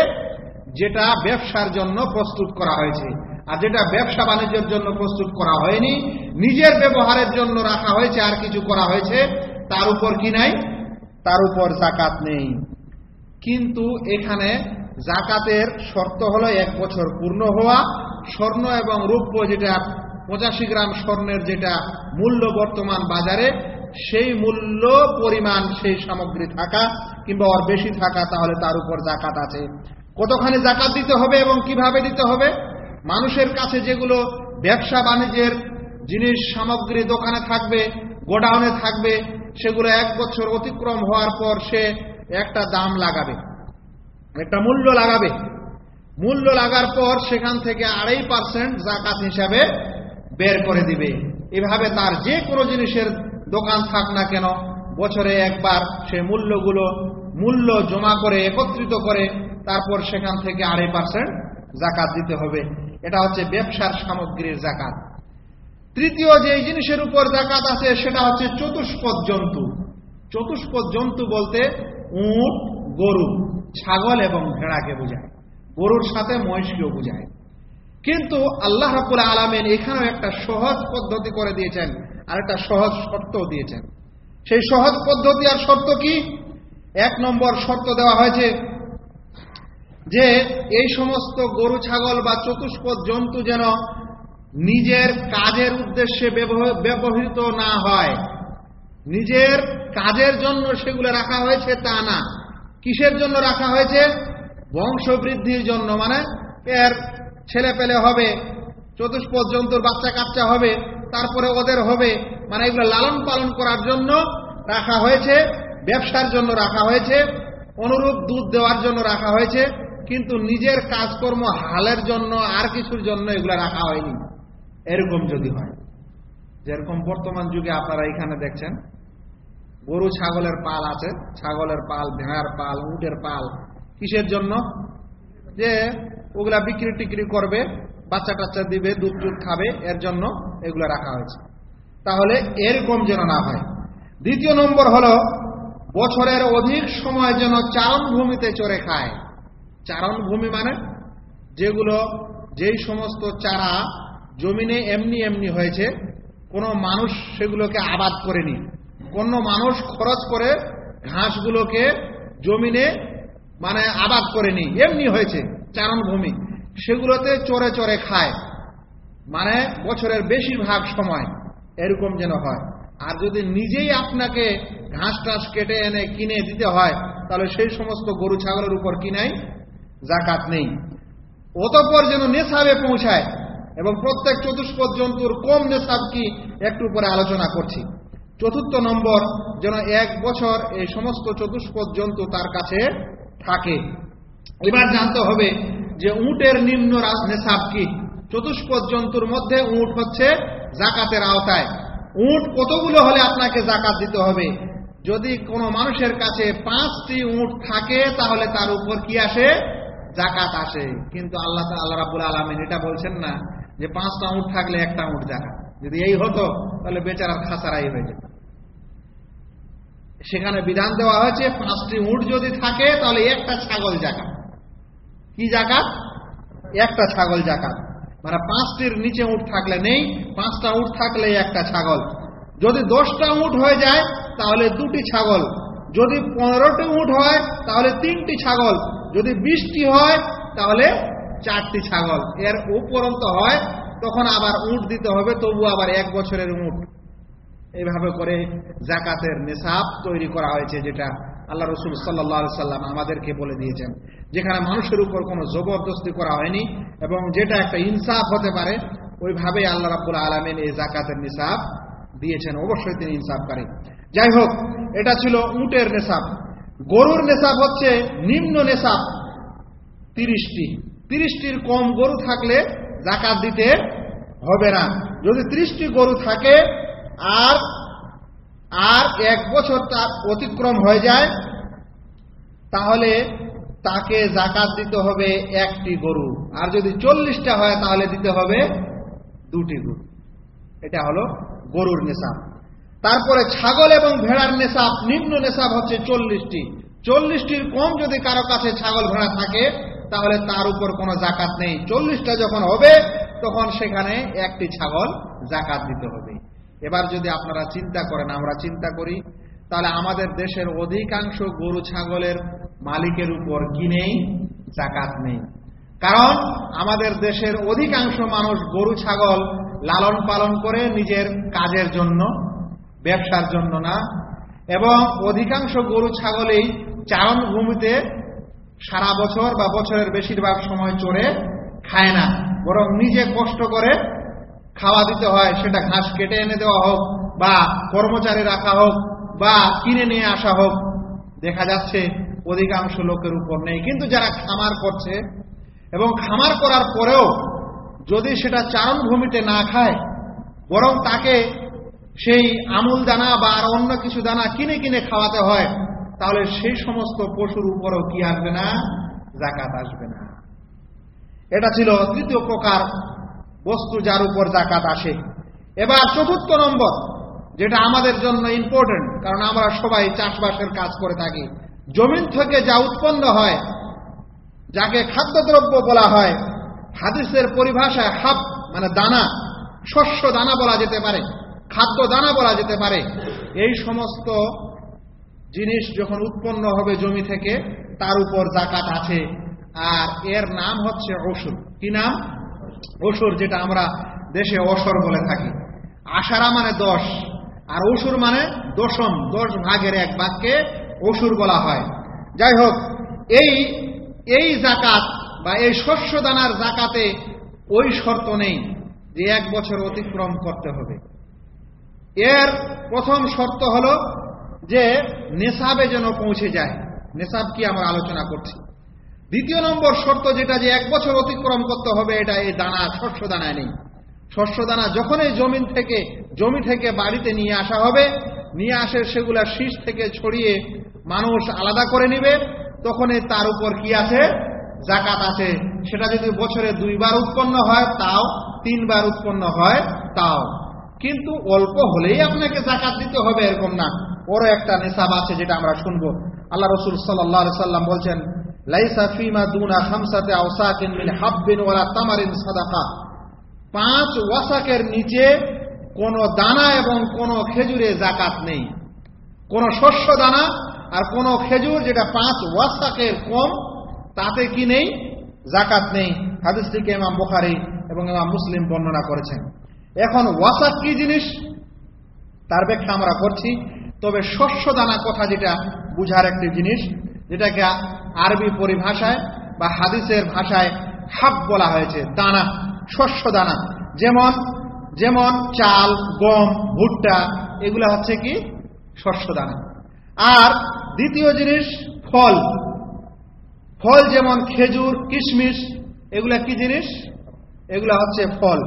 যেটা ব্যবসার জন্য প্রস্তুত করা হয়েছে। আর যেটা ব্যবসা বাণিজ্যের জন্য প্রস্তুত করা হয়নি, নিজের ব্যবহারের জন্য রাখা হয়েছে, আর কিছু করা হয়েছে, তার উপর কি নাই? তার উপর জাকাত নেই। কিন্তু এখানে জাকাতের শর্ত হলো এক বছর পূর্ণ হওয়া, স্বর্ণ এবং রৌপ্য যেটা পঁচাশি গ্রাম স্বর্ণের যেটা মূল্য বর্তমান বাজারে, সেই মূল্য পরিমাণ সেই সামগ্রী থাকা কিংবা ওর বেশি থাকা তাহলে তার উপর জাকাত আছে। কতখানি জাকাত দিতে হবে এবং কীভাবে দিতে হবে? মানুষের কাছে যেগুলো ব্যবসা বাণিজ্যের জিনিস, সামগ্রী দোকানে থাকবে, গোডাউনে থাকবে, সেগুলো এক বছর অতিক্রম হওয়ার পর সে একটা দাম লাগাবে। একটা মূল্য লাগাবে। মূল্য লাগার পর সেখান থেকে আড়াই পার্সেন্ট জাকাত হিসাবে বের করে দিবে। এভাবে তার যে কোনো জিনিসের দোকান থাক না কেন, বছরে একবার সে মূল্যগুলো, মূল্য জমা করে, একত্রিত করে তারপর সেখান থেকে আড়াই পার্সেন্ট জাকাত দিতে হবে। এটা হচ্ছে ব্যবসার সামগ্রীর জাকাত। তৃতীয় যে জিনিসের উপর জাকাত আছে, সেটা হচ্ছে চতুষ্পদ জন্তু। চতুষ্পদ জন্তু বলতে উট, গরু। ছাগল এবং ভেড়াকে বোঝায়, গরুর সাথে মহিষকেও বোঝায়। কিন্তু আল্লাহ রাবুল আলমেন এখানেও একটা সহজ পদ্ধতি করে দিয়েছেন, আর একটা সহজ শর্ত দিয়েছেন। সেই সহজ পদ্ধতি আর শর্ত কি? এক নম্বর শর্ত দেওয়া হয়েছে যে, এই সমস্ত গরু, ছাগল বা চতুষ্পদ জন্তু যেন নিজের কাজের উদ্দেশ্যে ব্যবহৃত না হয়। নিজের কাজের জন্য সেগুলো রাখা হয়েছে তা না। কিসের জন্য রাখা হয়েছে? বংশবৃদ্ধির জন্য। মানে এর ছেলে পেলে হবে, চতুষ্পদ জন্তুর বাচ্চা কাচ্চা হবে, তারপরে ওদের হবে। মানে এগুলো লালন পালন করার জন্য রাখা হয়েছে, ব্যবসার জন্য রাখা হয়েছে, অনুরূপ দুধ দেওয়ার জন্য রাখা হয়েছে, কিন্তু নিজের কাজকর্ম হালের জন্য আর কিছুর জন্য এগুলো রাখা হয়নি। এরকম যদি হয়, যেরকম বর্তমান যুগে আপনারা এখানে দেখছেন গরু, ছাগলের পাল আছে। ছাগলের পাল, ভেড়ার পাল, উটের পাল। কিসের জন্য? যে ওগুলা বিক্রি টিক্রি করবে, বাচ্চা টাচ্চা দিবে, দুধ দুধ খাবে, এর জন্য এগুলো রাখা হয়েছে। তাহলে এরকম যেন না হয়। দ্বিতীয় নম্বর হল, বছরের অধিক সময় যেন চারণভূমিতে চড়ে খায়। চারণভূমি মানে যেগুলো, যেই সমস্ত চারা জমিনে এমনি এমনি হয়েছে, কোনো মানুষ সেগুলোকে আবাদ করেনি। কোনো মানুষ খরচ করে ঘাসগুলোকে জমিনে মানে আবাদ করেনি এমনি হয়েছে চারণভূমি সেগুলোতে চরে চরে খায়। মানে বছরের বেশিরভাগ সময় এরকম যেন হয়। আর যদি নিজেই আপনাকে ঘাস টাস কেটে এনে কিনে দিতে হয়, তাহলে সেই সমস্ত গরু ছাগলের উপর কিনাই জাকাত নেই। অতঃপর যেন নেশাবে পৌঁছায়। এবং প্রত্যেক চতুষ্পদ জন্তুর কম নেশাব কি একটু পরে আলোচনা করছি। চতুর্থ নম্বর যেন এক বছর এই সমস্ত চতুষ্পদ জন্তু তার কাছে থাকে। এবার জানতে হবে যে উটের নিম্ন নেশাব কি? চতুষ্পদ জন্তুর মধ্যে উট হচ্ছে জাকাতের আওতায়। উট কতগুলো হলে আপনাকে জাকাত দিতে হবে? যদি কোনো মানুষের কাছে পাঁচটি উট থাকে, তাহলে তার উপর কি আসে? জাকাত আসে। কিন্তু আল্লাহ আল্লাহ রাবুল আলমিন এটা বলছেন না যে পাঁচটা উঠ থাকলে একটা উঠ জাকাত যদি এই হতো, তাহলে বেচারার খাসারাই হয়ে যেত। সেখানে বিধান দেওয়া হয়েছে, পাঁচটি উঠ যদি থাকে, তাহলে একটা ছাগল জাকাত। কি জাকাত? একটা ছাগল জাকাত। মানে পাঁচটির নিচে উঠ থাকলে নেই, পাঁচটা উঠ থাকলে একটা ছাগল। যদি দশটা উঠ হয়ে যায়, তাহলে দুটি ছাগল। যদি পনেরোটি উঠ হয়, তাহলে তিনটি ছাগল। যদি বিশটি হয়, তাহলে চারটি ছাগল। এর উপরন্ত হয়, তখন আবার উঠ দিতে হবে, তবু আবার এক বছরের উঠ এইভাবে করে জাকাতের নেশাব তৈরি করা হয়েছে, যেটা আল্লাহ রসুল সাল্লা সাল্লাম আমাদেরকে বলে দিয়েছেন। যেখানে মানুষের উপর কোনো জবরদস্তি করা হয়নি এবং যেটা একটা ইনসাফ হতে পারে ওইভাবে আল্লাহ রাবুল আলমেন এই জাকাতের নিসাব দিয়েছেন। অবশ্যই তিনি ইনসাফকারী। যাই হোক, এটা ছিল উটের নেশাব গরুর নেশাব হচ্ছে নিম্ন নেশাব তিরিশটি। তিরিশটির কম গরু থাকলে জাকাত দিতে হবে না। যদি ত্রিশটি গরু থাকে আর আর এক বছর তার অতিক্রম হয়ে যায়, তাহলে তাকে জাকাত দিতে হবে একটি গরু। আর যদি চল্লিশটা হয়, তাহলে দিতে হবে দুটি গরু। এটা হলো গরুর নেশাব। তারপরে ছাগল এবং ভেড়ার নেশাব, নিম্ন নেশাব হচ্ছে চল্লিশটি। চল্লিশটির কম যদি কারও কাছে ছাগল ভেড়া থাকে, তাহলে তার উপর কোনো জাকাত নেই। চল্লিশটা যখন হবে, তখন সেখানে একটি ছাগল জাকাত দিতে হবে। এবার যদি আপনারা চিন্তা করেন, আমরা চিন্তা করি, তাহলে আমাদের দেশের অধিকাংশ গরু ছাগলের মালিকের উপর কি নেই? জাকাত নেই। কারণ আমাদের দেশের অধিকাংশ মানুষ গরু ছাগল লালন পালন করে নিজের কাজের জন্য, ব্যবসার জন্য না, এবং অধিকাংশ গরু ছাগলেই চারণ ভূমিতে সারা বছর বা বছরের বেশিরভাগ সময় চড়ে খায় না, বরং নিজে কষ্ট করে খাওয়া দিতে হয়, সেটা ঘাস কেটে এনে দেওয়া হোক, বা কর্মচারী রাখা হোক, বা কিনে নিয়ে আসা হোক, দেখা যাচ্ছে অধিকাংশ লোকের উপর নেই। কিন্তু যারা খামার করছে এবং খামার করার পরেও যদি সেটা চারণ ভূমিতে না খায়, বরং তাকে সেই আমুল দানা বা আর অন্য কিছু দানা কিনে কিনে খাওয়াতে হয়, তাহলে সেই সমস্ত পশুর উপরও কি আসবে না? জাকাত আসবে না। এটা ছিল তৃতীয় প্রকার বস্তু যার উপর জাকাত আসে। এবার চতুর্থ নম্বর, যেটা আমাদের জন্য ইম্পর্টেন্ট কারণ আমরা সবাই চাষবাসের কাজ করে থাকি। জমিন থেকে যা উৎপন্ন হয়, যাকে খাদ্যদ্রব্য বলা হয়, হাদিসের পরিভাষায় হাব মানে দানা, শস্য দানা বলা যেতে পারে, খাদ্য দানা বলা যেতে পারে। এই সমস্ত জিনিস যখন উৎপন্ন হবে জমি থেকে, তার উপর জাকাত আছে। আর এর নাম হচ্ছে ওষুধ কি নাম? ওষুর যেটা আমরা দেশে অসর বলে থাকি। আশারা মানে দশ, আর অসুর মানে দশম, দশ ভাগের এক বাক্যে অসুর বলা হয়। যাই হোক, এই এই জাকাত বা এই শস্য দানার জাকাতে ওই শর্ত নেই যে এক বছর অতিক্রম করতে হবে। এর প্রথম শর্ত হল যে নেশাবে যেন পৌঁছে যায়। নেশাব কি আমরা আলোচনা করছি? দ্বিতীয় নম্বর শর্ত যেটা যে এক বছর অতিক্রম করতে হবে, এটা এই দানা, শস্য দানায় নেই। শস্য দানা যখন এই জমিন থেকে, জমি থেকে বাড়িতে নিয়ে আসা হবে, নিয়ে আসে সেগুলা শীষ থেকে ছড়িয়ে মানুষ আলাদা করে নিবে তখন তার উপর কি আছে? জাকাত আছে। সেটা যদি বছরে দুইবার উৎপন্ন হয়, তাও তিনবার উৎপন্ন হয়, তাও। কিন্তু অল্প হলেই আপনাকে জাকাত দিতে হবে, এরকম না। ওরও একটা নেশাব আছে যেটা আমরা শুনব। আল্লাহ রসুল সাল্লাহ সাল্লাম বলছেন লাইসা ফিমা দুনা খামসাতে আওসাকিন মিন হাব্বিন ওয়ালা তামারিন সাদাকা। পাঁচ ওয়াসাকের নিচে কোনো দানা এবং কোনো খেজুরে জাকাত নেই। কোনো শস্য দানা আর কোনো খেজুর যেটা পাঁচ ওয়াসাকের কম, তাতে কি নেই? জাকাত নেই। হাদিসটিকে ইমাম বোখারি এবং ইমাম মুসলিম বর্ণনা করেছেন। এখন ওয়াসাক কি জিনিস? তার ব্যাখ্যা আমরা করছি। তবে শস্য দানা কথা যেটা বুঝার একটি জিনিস যেটাকে আরবি পরিভাষায় বা হাদিসের ভাষায় হাব বলা হয়েছে, দানা, শস্য দানা। যেমন যেমন চাল, গম, ভুট্টা, এগুলো হচ্ছে কি? শস্য দানা। আর দ্বিতীয় জিনিস, ফল। ফল যেমন খেজুর, কিশমিশ, এগুলা কি জিনিস? এগুলা হচ্ছে ফল।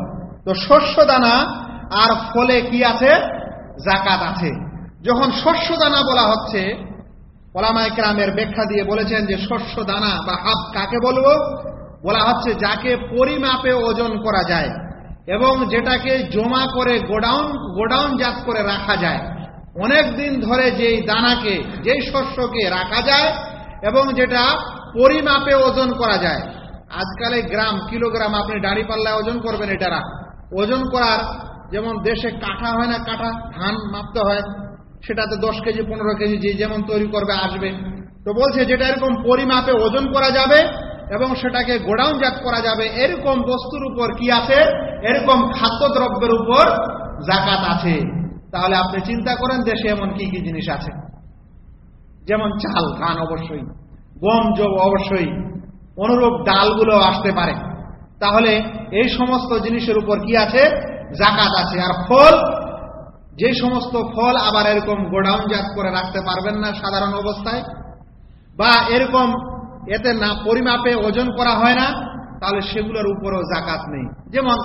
তো শস্য দানা আর ফলে কি আছে? জাকাত আছে। যখন শস্য দানা বলা হচ্ছে ওলামায় গ্রামের ব্যাখ্যা দিয়ে বলেছেন যে শস্য দানা বা হাব কাকে বলব? বলা হচ্ছে যাকে পরিমাপে ওজন করা যায় এবং যেটাকে জমা করে গোডাউন গোডাউন জাত করে রাখা যায়। অনেক দিন ধরে যেই দানাকে, যেই শস্যকে রাখা যায় এবং যেটা পরিমাপে ওজন করা যায়। আজকালে গ্রাম, কিলোগ্রাম আপনি দাড়ি পাল্লায় ওজন করবেন এটারা ওজন করার, যেমন দেশে কাঠা হয় না কাঠা, ধান মাপতে হয়। সেটাতে দশ কেজি, পনেরো কেজি যে যেমন তৈরি করবে, আসবে। তো বলছে যেটা এরকম পরিমাপে ওজন করা যাবে এবং সেটাকে গোডাউনজাত করা যাবে, এরকম বস্তুর উপর কি আছে? এরকম খাদ্যদ্রব্যের উপর জাকাত আছে। তাহলে আপনি চিন্তা করেন, দেশে এমন কি কি জিনিস আছে? যেমন চাল, ধান অবশ্যই, গম, জব অবশ্যই, অনুরূপ ডালগুলো আসতে পারে। তাহলে এই সমস্ত জিনিসের উপর কি আছে? জাকাত আছে। আর ফল যে সমস্ত ফল আবার এরকম গোডাউনজাত করে রাখতে পারবেন না সাধারণ অবস্থায়, বা এরকম এতে না পরিমাপে ওজন করা হয় না, তাহলে সেগুলোর উপরেও জাকাত নেই। যেমন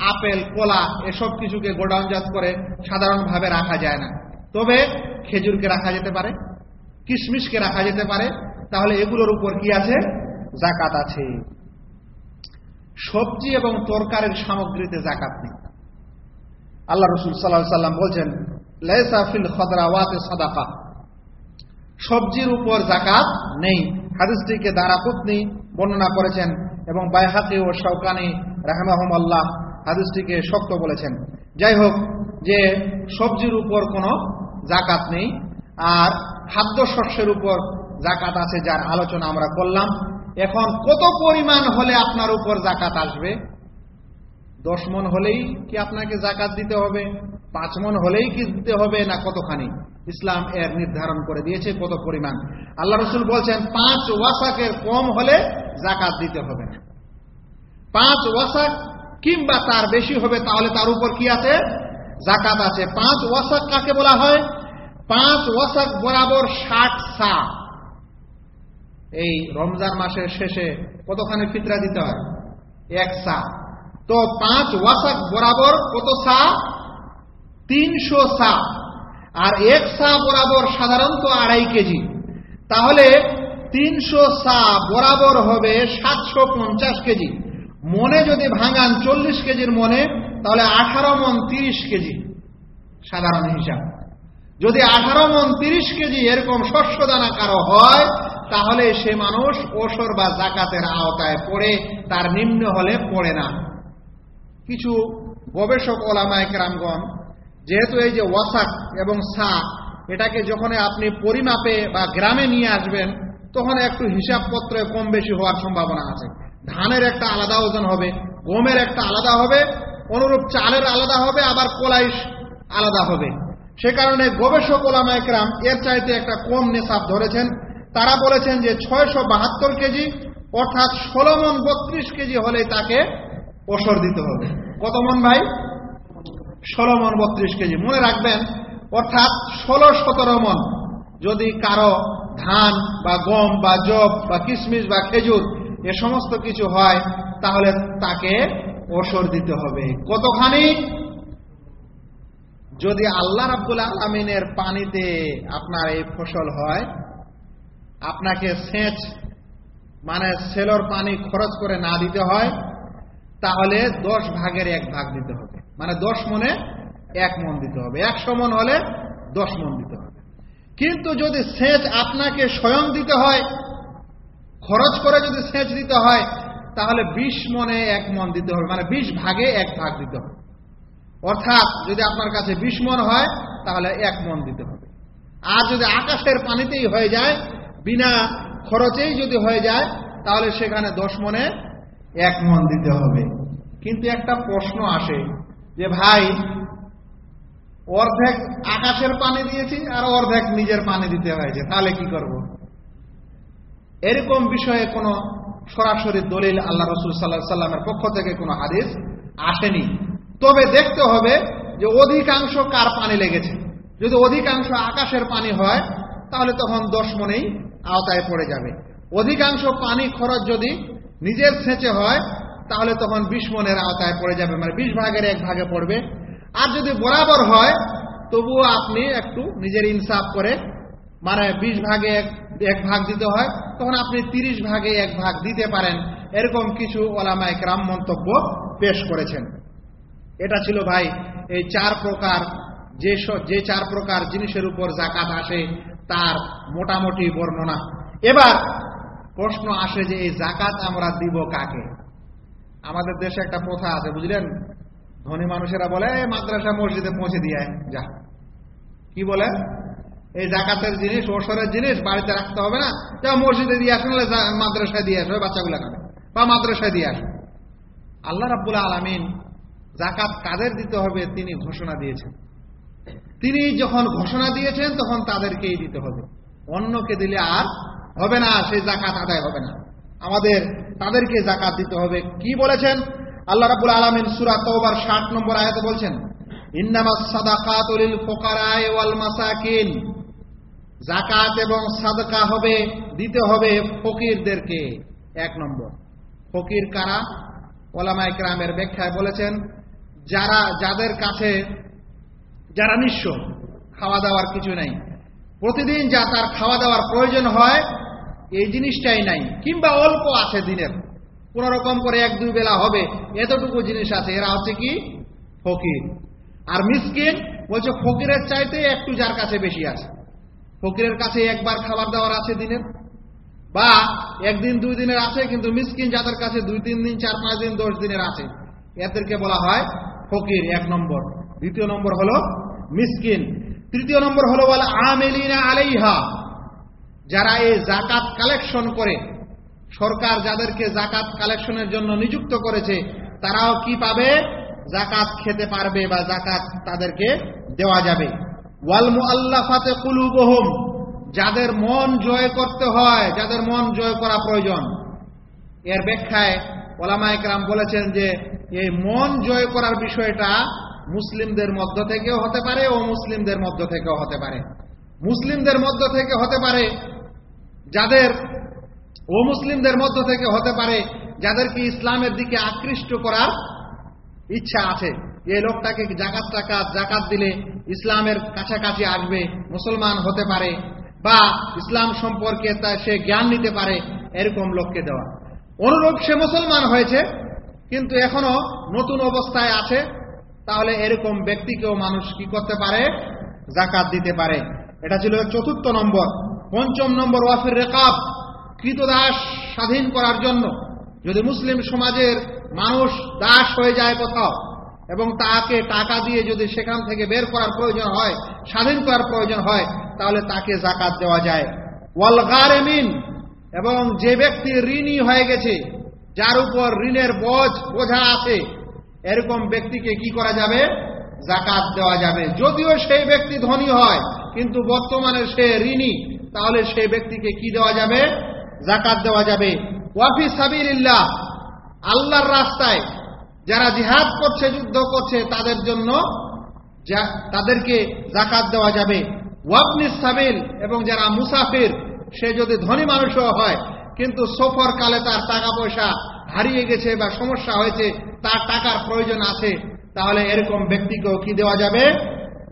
আপেল, কলা, এসব কিছুকে গোডাউনজাত করে সাধারণভাবে রাখা যায় না। তবে খেজুরকে রাখা যেতে পারে, কিশমিশকে রাখা যেতে পারে, তাহলে এগুলোর উপর কি আছে? জাকাত আছে। সবজি এবং তরকারির সামগ্রীতে জাকাত নেই। আল্লাহ রসুল সাল্লাহ সাল্লাম বলছেন লেসাফিল খদরাওয়াতে সদাকা। সবজির উপর জাকাত নেই। হাদিসটিকে দারাপুতনি বর্ণনা করেছেন এবং বাইহাকি ও শৌকানি রাহমাহমাল্লাহ হাদিসটিকে শক্ত বলেছেন। যাই হোক যে সবজির উপর কোনো জাকাত নেই আর খাদ্য শস্যের উপর জাকাত আছে যার আলোচনা আমরা করলাম, এখন কত পরিমাণ হলে আপনার উপর জাকাত আসবে? দশ মন হলেই কি আপনাকে জাকাত দিতে হবে? পাঁচ মন হলেই কি দিতে হবে না কতখানি? ইসলাম এর নির্ধারণ করে দিয়েছে কত পরিমাণ। আল্লাহ রসুল বলছেন, পাঁচ ওয়াসাকের কম হলে জাকাত দিতে হবে না। পাঁচ ওয়াসাক কিংবা তার বেশি হবে, তাহলে তার উপর কি আছে? জাকাত আছে। পাঁচ ওয়াসাক কাকে বলা হয়? পাঁচ ওয়াসাক বরাবর ষাট সা। এই রমজান মাসের শেষে কতখানি ফিতরা দিতে হয়? এক সা। তো পাঁচ ওয়াসাক বরাবর কত সা? তিনশো সা। আর এক সা বরাবর সাধারণত আড়াই কেজি। তাহলে তিনশো সা বরাবর হবে সাতশো পঞ্চাশ কেজি। মনে যদি ভাঙান চল্লিশ কেজির মনে, তাহলে আঠারো মন তিরিশ কেজি সাধারণ হিসাব। যদি আঠারো মন তিরিশ কেজি এরকম শস্য দানা কারও হয়, তাহলে সে মানুষ ওসর বা জাকাতের আওতায় পড়ে, তার নিম্ন হলে পড়ে না। কিছু গবেষক ওলামায় রামগণ যেহেতু এই যে ওয়াসাক এবং সা, এটাকে যখন আপনি পরিমাপে বা গ্রামে নিয়ে আসবেন, তখন একটু হিসাবপত্রে কম বেশি হওয়ার সম্ভাবনা আছে। ধানের একটা আলাদা ওজন হবে, গমের একটা আলাদা হবে, অনুরূপ চালের আলাদা হবে, আবার কোলাইশ আলাদা হবে। সে কারণে গবেষক ওলামা একরাম এর চাইতে একটা কম নেশাব ধরেছেন। তারা বলেছেন যে ছয়শো বাহাত্তর কেজি অর্থাৎ ষোলো মন বত্রিশ কেজি হলে তাকে ওসর দিতে হবে। কত মন ভাই? ষোলো মন, বত্রিশ কেজি। মনে রাখবেন, অর্থাৎ ষোলো, সতেরো মন। যদি কারও ধান বা গম বা জব বা কিশমিশ বা খেজুর এ সমস্ত কিছু হয়, তাহলে তাকে ওসর দিতে হবে। কতখানি? যদি আল্লাহ রাব্বুল আলমিনের পানিতে আপনার এই ফসল হয়, আপনাকে সেচ মানে সেলর পানি খরচ করে না দিতে হয় তাহলে দশ ভাগের এক ভাগ দিতে হবে। মানে দশ মনে এক মন দিতে হবে। একশো মন হলে দশ মন দিতে হবে। কিন্তু যদি সেচ আপনাকে স্বয়ং দিতে হয়, খরচ করে যদি সেচ দিতে হয়, তাহলে বিশ মনে এক মন দিতে হবে। মানে বিশ ভাগে এক ভাগ দিতে হবে। অর্থাৎ যদি আপনার কাছে বিশ মন হয়, তাহলে এক মন দিতে হবে। আর যদি আকাশের পানিতেই হয়ে যায়, বিনা খরচেই যদি হয়ে যায়, তাহলে সেখানে দশ মনে এক মন দিতে হবে। কিন্তু একটা প্রশ্ন আসে যে, ভাই, অর্ধেক আকাশের পানি দিয়েছি আর অর্ধেক নিজের পানি দিতে হয়েছে, তাহলে কি করব? এরকম বিষয়ে কোনো সরাসরি দলিল আল্লাহ রসুল সাল্লাহ সাল্লামের পক্ষ থেকে কোনো হাদিস আসেনি। তবে দেখতে হবে যে, অধিকাংশ কার পানি লেগেছে? যদি অধিকাংশ আকাশের পানি হয়, তাহলে তখন দশ মনেই আওতায় পড়ে যাবে। অধিকাংশ পানি খরচ যদি নিজের সেচে হয়, তাহলে তখন বিশ মনের আওতায় পড়ে যাবে মানে বিশ ভাগের এক ভাগে পড়বে। আর যদি বরাবর হয়, তবুও আপনি একটু নিজের ইনসাফ করে মানে বিশ ভাগে এক ভাগ দিতে হয়, তখন আপনি তিরিশ ভাগে এক ভাগ দিতে পারেন। এরকম কিছু ওলামায় ক্রাম মন্তব্য পেশ করেছেন। এটা ছিল ভাই, এই চার প্রকার যে যে চার প্রকার জিনিসের উপর জাকাত আসে, তার মোটামুটি বর্ণনা। এবার প্রশ্ন আসে যে এই জাকাত আমরা দিব কাকে? আমাদের দেশে একটা প্রথা আছে, বুঝলেন? ধনী মানুষেরা বলে মাদ্রাসা মসজিদে পৌঁছে দিয়ে যা। কি বলে? এই জাকাতের জিনিস, ওসরের জিনিস বাড়িতে রাখতে হবে না। যা মসজিদে দিয়ে আসুন মাদ্রাসায় দিয়ে আসবে, বাচ্চাগুলো খাবে। বা মাদ্রাসায় দিয়ে আসবে। আল্লাহ রাবুল আলমিন জাকাত কাদের দিতে হবে? তিনি ঘোষণা দিয়েছেন। তিনি যখন ঘোষণা দিয়েছেন, তখন তাদেরকেই দিতে হবে। অন্যকে দিলে আর হবে না সেই জাকাত আদায় হবে না। আমাদের, তাদেরকে জাকাত দিতে হবে। কি বলেছেন? আল্লাহ রাবুল আলমিন সুরা তোবার ষাট নম্বর আয়াতে বলছেন জাকাত এবং সাদকা হবে, দিতে হবে ফকিরদেরকে। এক নম্বর। ফকির কারা? ওলামা ইকরামের ব্যাখ্যায় বলেছেন, যারা, যাদের কাছে, যারা নিঃস্ব, খাওয়া দাওয়ার কিছু নাই। প্রতিদিন যা তার খাওয়া দাওয়ার প্রয়োজন হয় এই জিনিসটাই নাই। কিংবা অল্প আছে দিনের। কোন রকম করে এক দুই বেলা হবে, এতটুকু জিনিস আছে। এরা হচ্ছে কি? ফকির। আর মিসকিন বলছে, ফকিরের চাইতে একটু যার কাছে বেশি আছে। ফকিরের কাছে একবার খাবার দাওয়ার আছে দিনের। বা একদিন দুই দিনের আছে, কিন্তু মিসকিন যাদের কাছে দুই তিন দিন, চার পাঁচ দিন, দশ দিনের আছে। এদেরকে বলা হয় ফকির, এক নম্বর। দ্বিতীয় নম্বর হলো মিসকিন। তৃতীয় নম্বর হলো বলে আমেলিনা আলাইহা। যারা এই জাকাত কালেকশন করে, সরকার যাদেরকে জাকাত কালেকশনের জন্য নিযুক্ত করেছে, তারাও কি পাবে? জাকাত খেতে পারবে বা জাকাত তাদেরকে দেওয়া যাবে। ওয়ালমু আল্লাফাতে কুলুবহম, যাদের মন জয় করতে হয়, যাদের মন জয় করা প্রয়োজন। এর ব্যাখ্যায় ওলামাইকরাম বলেছেন যে, এই মন জয় করার বিষয়টা মুসলিমদের মধ্য থেকেও হতে পারে ও মুসলিমদের মধ্য থেকেও হতে পারে। মুসলিমদের মধ্য থেকে হতে পারে যাদের, ও মুসলিমদের মধ্য থেকে হতে পারে, যাদেরকে ইসলামের দিকে আকৃষ্ট করার ইচ্ছা আছে, এই লোকটাকে জাকাত টাকাত, জাকাত দিলে ইসলামের কাছাকাছি আসবে, মুসলমান হতে পারে বা ইসলাম সম্পর্কে তা সে জ্ঞান নিতে পারে, এরকম লোককে দেওয়া। অনুরূপ সে মুসলমান হয়েছে, কিন্তু এখনও নতুন অবস্থায় আছে, তাহলে এরকম ব্যক্তিকেও মানুষ কি করতে পারে? জাকাত দিতে পারে। এটা ছিল চতুর্থ নম্বর। পঞ্চম নম্বর ওয়াফের রেকাব, কৃতদাস স্বাধীন করার জন্য। যদি মুসলিম সমাজের মানুষ দাস হয়ে যায় কোথাও, এবং তাকে টাকা দিয়ে যদি সেখান থেকে বের করার প্রয়োজন হয়, স্বাধীন করার প্রয়োজন হয়, তাহলে তাকে জাকাত দেওয়া যায়। ওয়ালগারেমিন এবং যে ব্যক্তি ঋণী হয়ে গেছে, যার উপর ঋণের বোঝ বোঝা আছে, এরকম ব্যক্তিকে কি করা যাবে? জাকাত দেওয়া যাবে। যদিও সেই ব্যক্তি ধনী হয়, কিন্তু বর্তমানে সে ঋণী। তাহলে সেই ব্যক্তিকে কি দেওয়া যাবে? জাকাত দেওয়া যাবে। ওয়াফি সাবিল্লাহ আল্লাহর রাস্তায় যারা জিহাদ করছে, যুদ্ধ করছে, তাদের জন্য তাদেরকে জাকাত দেওয়া যাবে। ওয়াবনি সাবিল এবং যারা মুসাফির, সে যদি ধনী মানুষও হয়, কিন্তু সফর কালে তার টাকা পয়সা হারিয়ে গেছে বা সমস্যা হয়েছে, তার টাকার প্রয়োজন আছে, তাহলে এরকম ব্যক্তিকেও কি দেওয়া যাবে?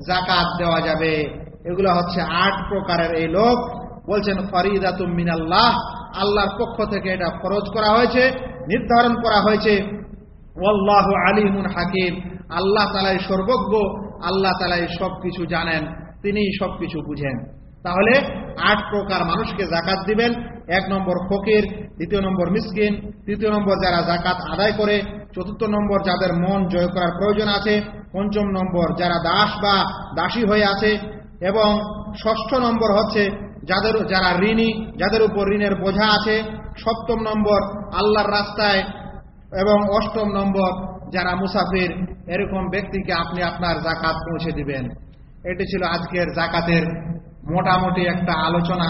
জাকাত দেওয়া যাবে। এগুলো হচ্ছে আট প্রকারের এই লোক। বলছেন, ফরিদাতুম মিনাল্লাহ, আল্লাহর পক্ষ থেকে এটা ফরজ করা হয়েছে, নির্ধারণ করা হয়েছে। ওল্লাহ আলিমুন হাকিম, আল্লাহ তালাই সর্বজ্ঞ, আল্লাহ তালাই সব কিছু জানেন তিনি সব কিছু বুঝেন। তাহলে আট প্রকার মানুষকে জাকাত দিবেন। এক নম্বর ফকির, দ্বিতীয় নম্বর মিসকিন, তৃতীয় নম্বর যারা জাকাত আদায় করে, চতুর্থ নম্বর যাদের মন জয় করার প্রয়োজন আছে, পঞ্চম নম্বর যারা দাস বা দাসী হয়ে আছে এবং ষষ্ঠ নম্বর হচ্ছে যাদের, যারা ঋণী, যাদের উপর ঋণের বোঝা আছে, সপ্তম নম্বর আল্লাহর রাস্তায় এবং অষ্টম নম্বর যারা মুসাফির, এরকম ব্যক্তিকে আপনি আপনার জাকাত পৌঁছে দিবেন। এটি ছিল আজকের জাকাতের মোটামুটি একটা আলোচনা,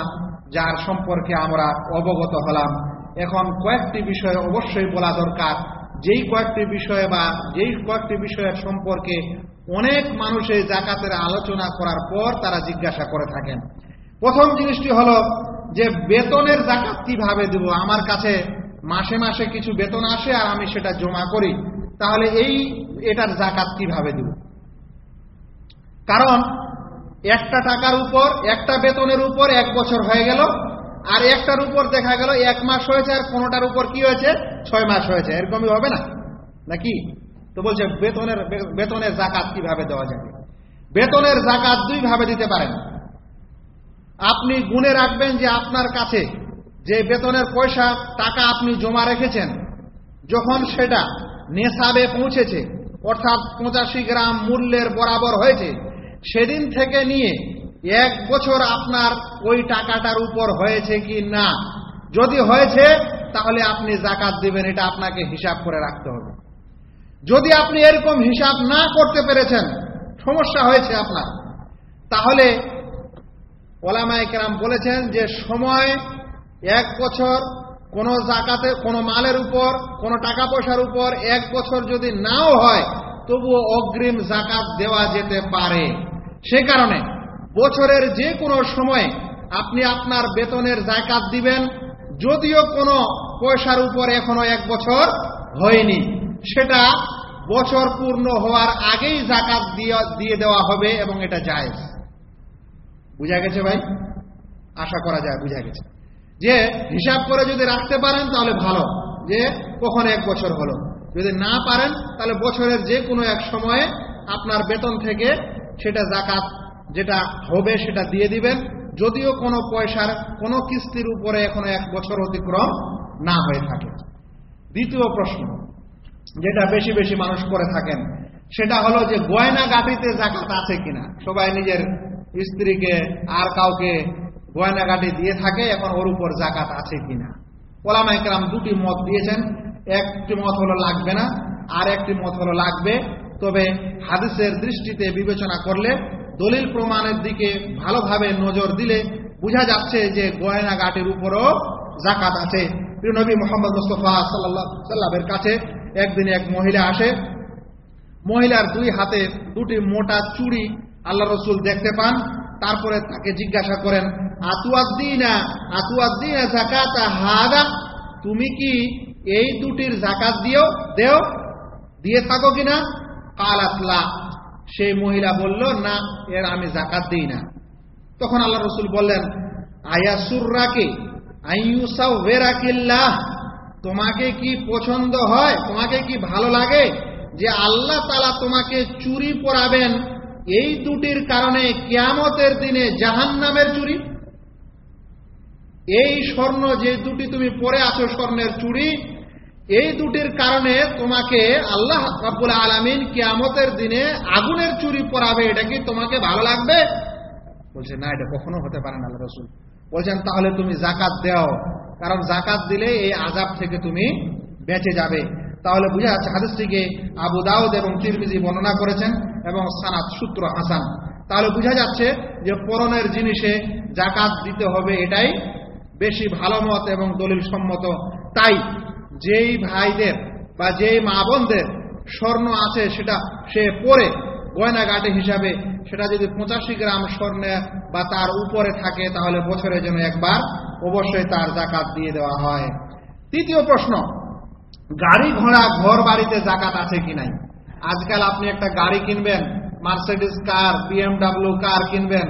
যার সম্পর্কে আমরা অবগত হলাম। এখন কয়েকটি বিষয় অবশ্যই বলা দরকার। যেই কয়েকটি বিষয়ে বা যেই কয়েকটি বিষয়ের সম্পর্কে অনেক মানুষ এই জাকাতের আলোচনা করার পর তারা জিজ্ঞাসা করে থাকেন। প্রথম জিনিসটি হলো যে, বেতনের জাকাত কীভাবে দেব? আমার কাছে মাসে মাসে কিছু বেতন আসে আর আমি সেটা জমা করি। তাহলে এই, এটার জাকাত কীভাবে দেব? কারণ একটা টাকার উপর, একটা বেতনের উপর এক বছর হয়ে গেল আর একটার উপর দেখা গেল এক মাস হয়েছে আর কোনোটার উপর কি হয়েছে? ছয় মাস হয়েছে। এরকমই হবে না? নাকি? তো বলছে, বেতনের বেতনের জাকাত কীভাবে দেওয়া যাবে? বেতনের জাকাত দুই ভাবে দিতে পারেন। আপনি গুনে রাখবেন যে আপনার কাছে যে বেতনের পয়সা, টাকা আপনি জমা রেখেছেন, যখন সেটা নেশাবে পৌঁছেছে, অর্থাৎ পঁচাশি গ্রাম মূল্যের বরাবর হয়েছে, সেদিন থেকে নিয়ে এক বছর আপনার ওই টাকাটার উপর হয়েছে কি না? যদি হয়েছে, তাহলে আপনি জাকাত দিবেন, এটা আপনাকে হিসাব করে রাখতে হবে। যদি আপনি এরকম হিসাব না করতে পেরেছেন, সমস্যা হয়েছে আপনার। তাহলে ওলামায় কেরাম বলেছেন যে সময় এক বছর, কোন জাকাতে কোন মালের উপর, কোন টাকা পয়সার উপর এক বছর যদি নাও হয়, তবুও অগ্রিম জাকাত দেওয়া যেতে পারে। সে কারণে বছরের যে কোনো সময় আপনি আপনার বেতনের জাকাত দিবেন, যদিও কোনো পয়সার উপর এখনও এক বছর হয়নি। সেটা বছর পূর্ণ হওয়ার আগেই জাকাত দিয়ে দেওয়া হবে এবং এটা যায় বুঝা গেছে ভাই? আশা করা যায়, বুঝা গেছে। যে হিসাব করে যদি রাখতে পারেন, তাহলে ভালো। যে কখন এক বছর হলো। যদি না পারেন, তাহলে বছরের যে কোনো এক সময়ে আপনার বেতন থেকে সেটা জাকাত যেটা হবে সেটা দিয়ে দিবেন। যদিও কোনো পয়সার কোনো কিস্তির উপরে এখনও এক বছর অতিক্রম না হয়ে থাকে। দ্বিতীয় প্রশ্ন যেটা বেশি বেশি মানুষ করে থাকেন, সেটা হলো যে গয়না গাটিতে জাকাত আছে কিনা। সবাই নিজের স্ত্রীকে আর কাউকে গয়নাগাটি দিয়ে থাকে, এখন ওর উপর জাকাত আছে কিনা। ওলামা একরাম দুটি মত দিয়েছেন, একটি মত হলো লাগবে না, আর একটি মত হলো লাগবে। তবে হাদিসের দৃষ্টিতে বিবেচনা করলে দলিল প্রমাণের দিকে ভালোভাবে নজর দিলে বোঝা যাচ্ছে যে গয়নাগাটির উপরও জাকাত আছে। নবী মোহাম্মদ মুস্তফা সাল্লাহ সাল্লামের কাছে একদিন এক মহিলা আসে। মহিলার দুই হাতে দুটি মোটা চুড়ি আল্লাহ রসুল দেখতে পান, তারপরে তাকে জিজ্ঞাসা করেন, আতুয়াদ্দিনা আতুয়াদ্দিনা জাকাত হাদা? তুমি কি এই দুটির জাকাত দিও, দেও? দিয়ে থাকো কিনা কালাতলা সেই মহিলা বলল, না, এর আমি জাকাত দিই না। তখন আল্লাহ রসুল বললেন, আয়াসুররাকে আইয়ুসাউ ভেরাকিল্লাহ তোমাকে কি পছন্দ হয়? তোমাকে কি ভালো লাগে? যে আল্লাহ তালা তোমাকে চুরি পরাবেন, এই দুটির কারণে কেয়ামতের দিনে জাহান নামের চুরি? এই স্বর্ণ যে দুটি তুমি পরে আছো স্বর্ণের চুরি, এই দুটির কারণে তোমাকে আল্লাহ রাব্বুল আলমিন কেয়ামতের দিনে আগুনের চুরি পরাবে। এটা কি তোমাকে ভালো লাগবে? বলছে, না, এটা কখনো হতে পারে না আল্লাহ রসুল। বলছেন, তাহলে তুমি জাকাত দাও। কারণ জাকাত দিলে এই আজাব থেকে তুমি বেঁচে যাবে। তাহলে বুঝা যাচ্ছে হাদিসটিকে আবু দাউদ এবং তিরমিজি বর্ণনা করেছেন এবং সানাত সূত্র হাসান। তাহলে বোঝা যাচ্ছে যে পরনের জিনিসে জাকাত দিতে হবে এটাই বেশি ভালো মত এবং দলিল সম্মত তাই যেই ভাইদের বা যেই মা বোনদের স্বর্ণ আছে সেটা সে পরে গয়নাগাটি হিসাবে সেটা যদি পঁচাশি গ্রাম স্বর্ণে বা তার উপরে থাকে, তাহলে বছরের জন্য একবার অবশ্যই তার জাকাত দিয়ে দেওয়া হয়। তৃতীয় প্রশ্ন, গাড়ি ঘোড়া ঘর বাড়িতে জাকাত আছে কি নাই? আজকাল আপনি একটা গাড়ি কিনবেন মার্সিডিস কার, বিএমডাব্লিউ কার কিনবেন,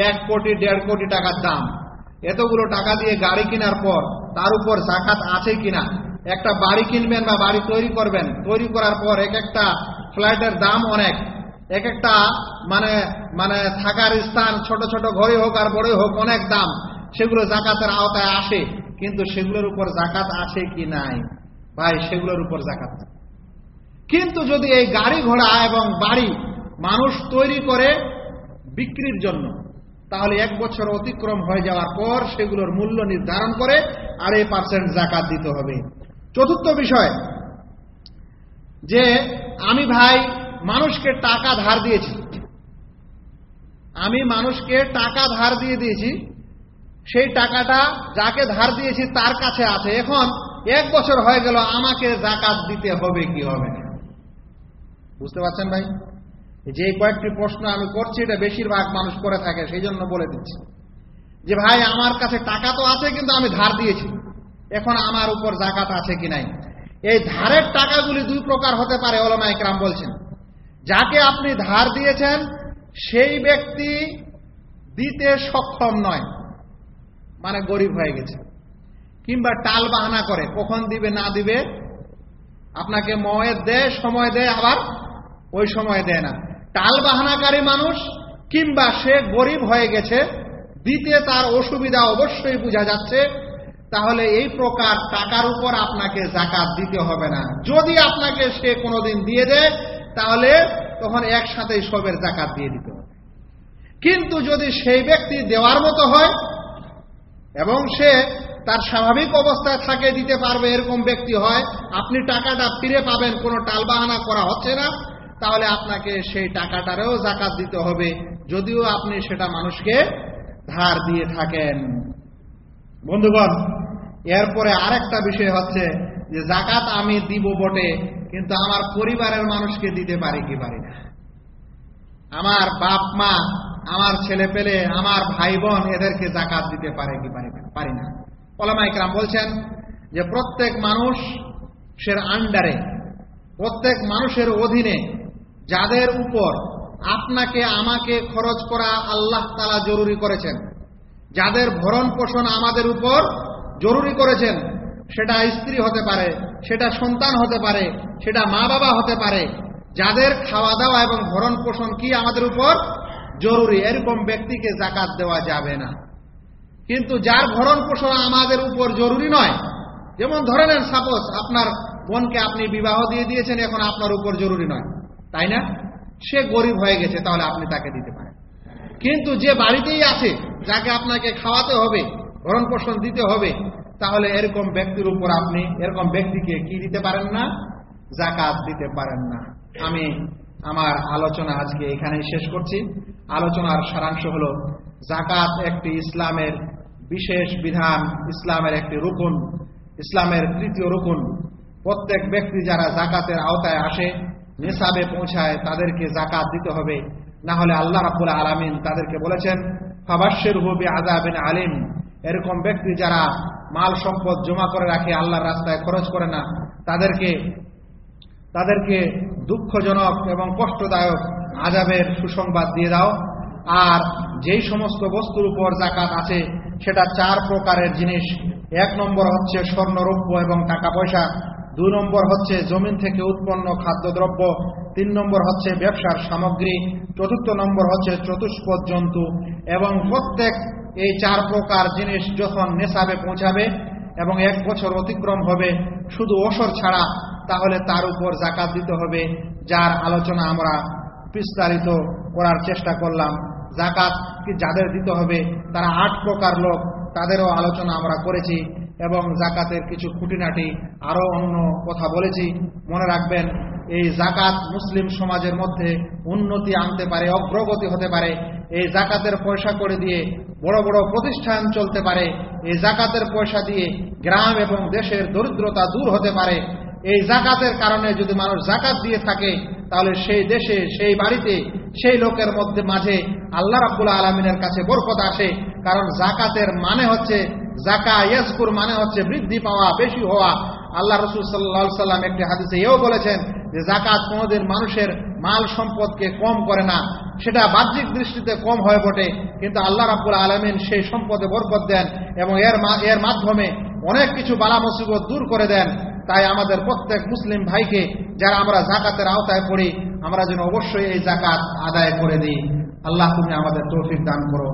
এক কোটি, দেড় কোটি টাকার দাম। এতগুলো টাকা দিয়ে গাড়ি কেনার পর তার উপর জাকাত আছে কিনা? একটা বাড়ি কিনবেন বা বাড়ি তৈরি করবেন, তৈরি করার পর এক একটা ফ্ল্যাটের দাম অনেক। এক একটা মানে মানে থাকার স্থান ছোট ছোট ঘরে হোক আর বড়ই হোক অনেক দাম। সেগুলো জাকাতের আওতায় আসে, কিন্তু সেগুলোর উপর জাকাত আছে কি নাই? ভাই, সেগুলোর উপর জাকাত কিন্তু যদি এই গাড়ি ঘোড়া এবং বাড়ি মানুষ তৈরি করে বিক্রির জন্য, তাহলে এক বছর অতিক্রম হয়ে যাওয়ার পর সেগুলোর মূল্য নির্ধারণ করে আড়াই পার্সেন্ট জাকাত দিতে হবে। চতুর্থ বিষয়, যে আমি ভাই মানুষকে টাকা ধার দিয়েছি। আমি মানুষকে টাকা ধার দিয়ে দিয়েছি। সেই টাকাটা যাকে ধার দিয়েছি তার কাছে আছে। এখন এক বছর হয়ে গেল, আমাকে জাকাত দিতে হবে কি হবে না? বুঝতে পারছেন ভাই? যে কয়েকটি প্রশ্ন আমি করছি, এটা বেশিরভাগ মানুষ করে থাকে, সেই জন্য বলে দিচ্ছি। যে ভাই, আমার কাছে টাকা তো আছে, কিন্তু আমি ধার দিয়েছি। এখন আমার উপর জাকাত আছে কি নাই? এই ধারের টাকাগুলি দুই প্রকার হতে পারে, ওলমা ইকরাম বলছেন। যাকে আপনি ধার দিয়েছেন, সেই ব্যক্তি দিতে সক্ষম নয়। মানে গরিব হয়ে গেছে। কিংবা টাল বাহানা করে, কখন দিবে, না দিবে, আপনাকে ময়ের দেয়, সময় দেয়, আবার ওই সময় দেয় না। টাল বাহানাকারী মানুষ, কিংবা সে গরিব হয়ে গেছে, দিতে তার অসুবিধা অবশ্যই বোঝা যাচ্ছে, তাহলে এই প্রকার টাকার উপর আপনাকে জাকাত দিতে হবে না। যদি আপনাকে সে কোনোদিন দিয়ে দেয় তাহলে তখন একসাথে সবের জাকাত দিয়ে দিতে হবে। কিন্তু যদি সেই ব্যক্তি দেওয়ার মতো হয় এবং সে তার স্বাভাবিক অবস্থায় থাকে, দিতে পারবে, এরকম ব্যক্তি হয়, আপনি টাকাটা ফিরে পাবেন, কোনো টালবাহানা করা হচ্ছে না, তাহলে আপনাকে সেই টাকাটারেও জাকাত দিতে হবে, যদিও আপনি সেটা মানুষকে ধার দিয়ে থাকেন। বন্ধুগণ, এরপরে আরেকটা বিষয় হচ্ছে যে জাকাত আমি দিব বটে কিন্তু আমার পরিবারের মানুষকে দিতে পারি কি পারি না। আমার বাপ মা, আমার ছেলে পেলে, আমার ভাই বোন এদেরকে জাকাত দিতে পারে কি পারি না? ওলামাইকরাম বলছেন যে প্রত্যেক মানুষের আন্ডারে, প্রত্যেক মানুষের অধীনে যাদের উপর আপনাকে, আমাকে খরচ করা আল্লাহ তালা জরুরি করেছেন, যাদের ভরণ পোষণ আমাদের উপর জরুরি করেছেন সেটা স্ত্রী হতে পারে, সেটা সন্তান হতে পারে, সেটা মা বাবা হতে পারে। যাদের খাওয়া দাওয়া এবং ভরণ পোষণ কি আমাদের উপর? জরুরি। এরকম ব্যক্তিকে জাকাত দেওয়া যাবে না। কিন্তু যার ভরণ পোষণ আমাদের উপর জরুরি নয়, যেমন ধরে নেন সাপোজ আপনার বোনকে আপনি বিবাহ দিয়ে দিয়েছেন, এখন আপনার উপর জরুরি নয়। তাই না? সে গরিব হয়ে গেছে, তাহলে আপনি তাকে দিতে পারেন। কিন্তু যে বাড়িতেই আছে, যাকে আপনাকে খাওয়াতে হবে, ভরণ পোষণ দিতে হবে তাহলে এরকম ব্যক্তির উপর আপনি এরকম ব্যক্তিকে কি দিতে পারেন না? জাকাত দিতে পারেন না। আমি আমার আলোচনা আজকে এখানেই শেষ করছি। আলোচনার সারাংশ হল জাকাত একটি ইসলামের বিশেষ বিধান, ইসলামের একটি রুকুন, ইসলামের তৃতীয় রুকুন। প্রত্যেক ব্যক্তি যারা জাকাতের আওতায় আসে, নিসাবে পৌঁছায়, তাদেরকে জাকাত দিতে হবে। না হলে আল্লাহ রাবুল আলমিন তাদেরকে বলেছেন ফাবাসের হবি আজাবিন আলিম। এরকম ব্যক্তি যারা মাল সম্পদ জমা করে রাখে, আল্লাহর রাস্তায় খরচ করে না, তাদেরকে তাদেরকে দুঃখজনক এবং কষ্টদায়ক আজাবের সুসংবাদ দিয়ে দাও। আর যেই সমস্ত বস্তুর উপর জাকাত আছে, সেটা চার প্রকারের জিনিস। এক নম্বর হচ্ছে স্বর্ণরৌপ্য এবং টাকা পয়সা। দুই নম্বর হচ্ছে জমিন থেকে উৎপন্ন খাদ্যদ্রব্য। তিন নম্বর হচ্ছে ব্যবসার সামগ্রী। চতুর্থ নম্বর হচ্ছে চতুষ্পদ জন্তু। এবং প্রত্যেক এই চার প্রকার জিনিস যখন নেশাবে পৌঁছাবে এবং এক বছর অতিক্রম হবে, শুধু ওসর ছাড়া, তাহলে তার উপর জাকাত দিতে হবে, যার আলোচনা আমরা বিস্তারিত করার চেষ্টা করলাম। জাকাত কি যাদের দিতে হবে, তারা আট প্রকার লোক, তাদেরও আলোচনা আমরা করেছি এবং জাকাতের কিছু খুঁটিনাটি আরও অন্য কথা বলেছি। মনে রাখবেন এই জাকাত মুসলিম সমাজের মধ্যে উন্নতি আনতে পারে, অগ্রগতি হতে পারে, এই জাকাতের পয়সা করে দিয়ে বড় বড় প্রতিষ্ঠান চলতে পারে, এই জাকাতের পয়সা দিয়ে গ্রাম এবং দেশের দরিদ্রতা দূর হতে পারে, এই জাকাতের কারণে যদি মানুষ জাকাত দিয়ে থাকে, তাহলে সেই দেশে, সেই বাড়িতে, সেই লোকের মধ্যে, মাঝে আল্লাহ রাবুল আলমিনের কাছে বরকত আসে, কারণ জাকাতের মানে হচ্ছে, জাকা ইয়াসকুর মানে হচ্ছে বৃদ্ধি পাওয়া, বেশি হওয়া। আল্লাহ রসুল সাল্লা সাল্লাম একটি হাদিসে এও বলেছেন যে জাকাত কোনোদিন মানুষের মাল সম্পদকে কম করে না, সেটা বাহ্যিক দৃষ্টিতে কম হয় বটে, কিন্তু আল্লাহ রাবুল আলমিন সেই সম্পদে বরকত দেন এবং এর এর মাধ্যমে অনেক কিছু বালা মুসিবত দূর করে দেন। তাই আমাদের প্রত্যেক মুসলিম ভাইকে, যারা আমরা জাকাতের আওতায় পড়ি, আমরা যেন অবশ্যই এই জাকাত আদায় করে দিই। আল্লাহ তুমি আমাদের তৌফিক দান করো।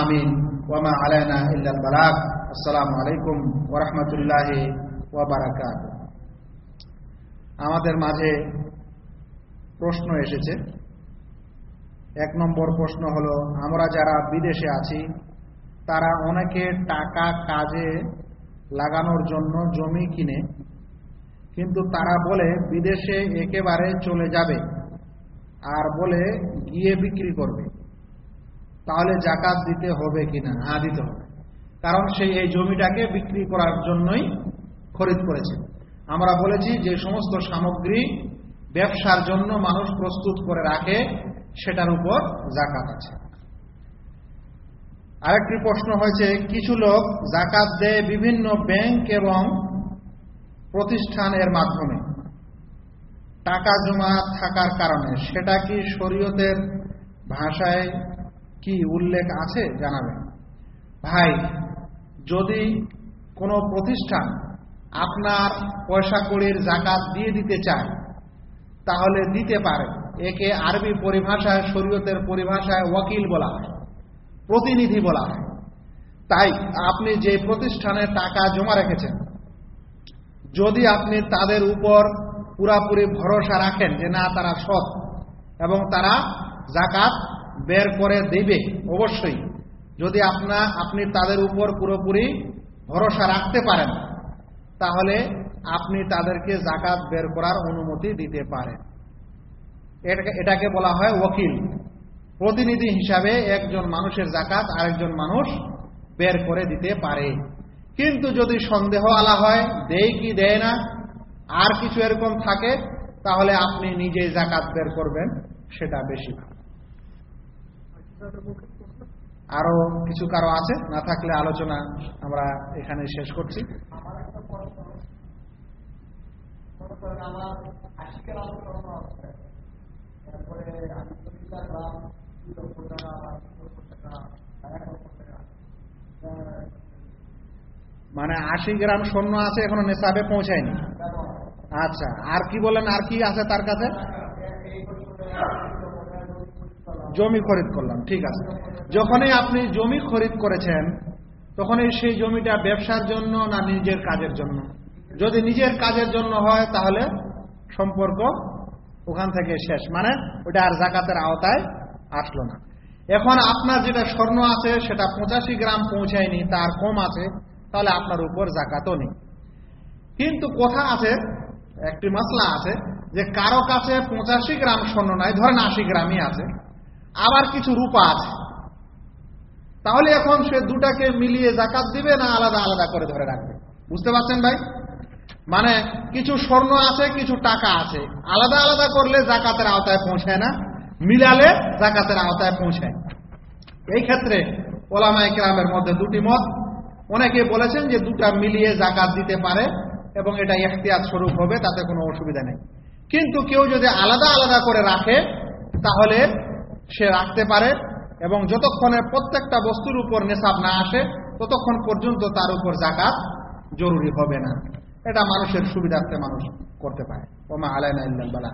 আমিন। ওয়ামা আলাইনা ইল্লাল বালাক আসসালামু আলাইকুম ওরহমতুল্লাহ ওয়াবারাকাত আমাদের মাঝে প্রশ্ন এসেছে। এক নম্বর প্রশ্ন হলো, আমরা যারা বিদেশে আছি, তারা অনেকে টাকা কাজে লাগানোর জন্য জমি কিনে, কিন্তু তারা বলে বিদেশে একেবারে চলে যাবে আর বলে গিয়ে বিক্রি করবে। তাহলে জাকাত দিতে হবে কিনা? হ্যাঁ দিতে হবে। কারণ সে এই জমিটাকে বিক্রি করার জন্যই খরিদ করেছে। আমরা বলেছি যে সমস্ত সামগ্রী ব্যবসার জন্য মানুষ প্রস্তুত করে রাখে, সেটার উপর জাকাত আছে। আরেকটি প্রশ্ন হয়েছে, কিছু লোক জাকাত দেয় বিভিন্ন ব্যাংক এবং প্রতিষ্ঠানের মাধ্যমে। টাকা জমা থাকার কারণে, সেটা কি শরীয়তের ভাষায় কি উল্লেখ আছে জানাবেন? ভাই, যদি কোনো প্রতিষ্ঠান আপনার পয়সা কড়ির জাকাত দিয়ে দিতে চায়, তাহলে দিতে পারে। একে আরবি পরিভাষায়, শরীয়তের পরিভাষায় ওয়াকিল বলা হয়, প্রতিনিধি বলা হয়। তাই আপনি যে প্রতিষ্ঠানে টাকা জমা রেখেছেন, যদি আপনি তাদের উপর পুরাপুরি ভরসা রাখেন যে না, তারা সৎ এবং তারা জাকাত বের করে দেবে, অবশ্যই। যদি আপনা, আপনি তাদের উপর পুরোপুরি ভরসা রাখতে পারেন তাহলে আপনি তাদেরকে জাকাত বের করার অনুমতি দিতে পারেন। এটাকে বলা হয় ওকিল প্রতিনিধি হিসাবে একজন মানুষের জাকাত আরেকজন মানুষ বের করে দিতে পারে। কিন্তু যদি সন্দেহ আলা হয়, দেয় কি দেয় না, আর কিছু এরকম থাকে, তাহলে আপনি নিজেই জাকাত বের করবেন, সেটা বেশি আরও কিছু কারও আছে? না থাকলে আলোচনা আমরা এখানে শেষ করছি। মানে আশি গ্রাম স্বর্ণ আছে এখনও নেশাবে পৌঁছায়নি? আচ্ছা আর কি বলেন আর কি আছে তার কাছে? জমি খরিদ করলাম ঠিক আছে। যখনই আপনি জমি খরিদ করেছেন তখনই সেই জমিটা ব্যবসার জন্য না নিজের কাজের জন্য? যদি নিজের কাজের জন্য হয়, তাহলে সম্পর্ক ওখান থেকে শেষ। মানে ওটা আর জাকাতের আওতায় আসলো না। এখন আপনার যেটা স্বর্ণ আছে, সেটা পঁচাশি গ্রাম পৌঁছায়নি, তার কম আছে, তাহলে আপনার উপর জাকাতও নেই। কিন্তু কথা আছে, একটি মশলা আছে, যে কারও কাছে পঁচাশি গ্রাম স্বর্ণ নাই, ধরেন আশি গ্রামই আছে, আবার কিছু রূপা আছে। তাহলে এখন সে দুটাকে মিলিয়ে জাকাত দিবে না আলাদা আলাদা করে ধরে রাখবে? বুঝতে পারছেন ভাই? মানে কিছু স্বর্ণ আছে, কিছু টাকা আছে। আলাদা আলাদা করলে জাকাতের আওতায় পৌঁছায় না, মিলালে জাকাতের আওতায় পৌঁছায়। এই ক্ষেত্রে ওলামা ইকরামের মধ্যে দুটি মত। অনেকে বলেছেন যে দুটা মিলিয়ে জাকাত দিতে পারে এবং এটা এখতিয়াত স্বরূপ হবে, তাতে কোনো অসুবিধা নেই। কিন্তু কেউ যদি আলাদা আলাদা করে রাখে, তাহলে সে রাখতে পারে এবং যতক্ষণে প্রত্যেকটা বস্তুর উপর নেশাব না আসে, ততক্ষণ পর্যন্ত তার উপর জাকাত জরুরি হবে না। এটা মানুষের সুবিধার্থে মানুষ করতে পারে। ওমা আলাইনা ইল্লাল বালা।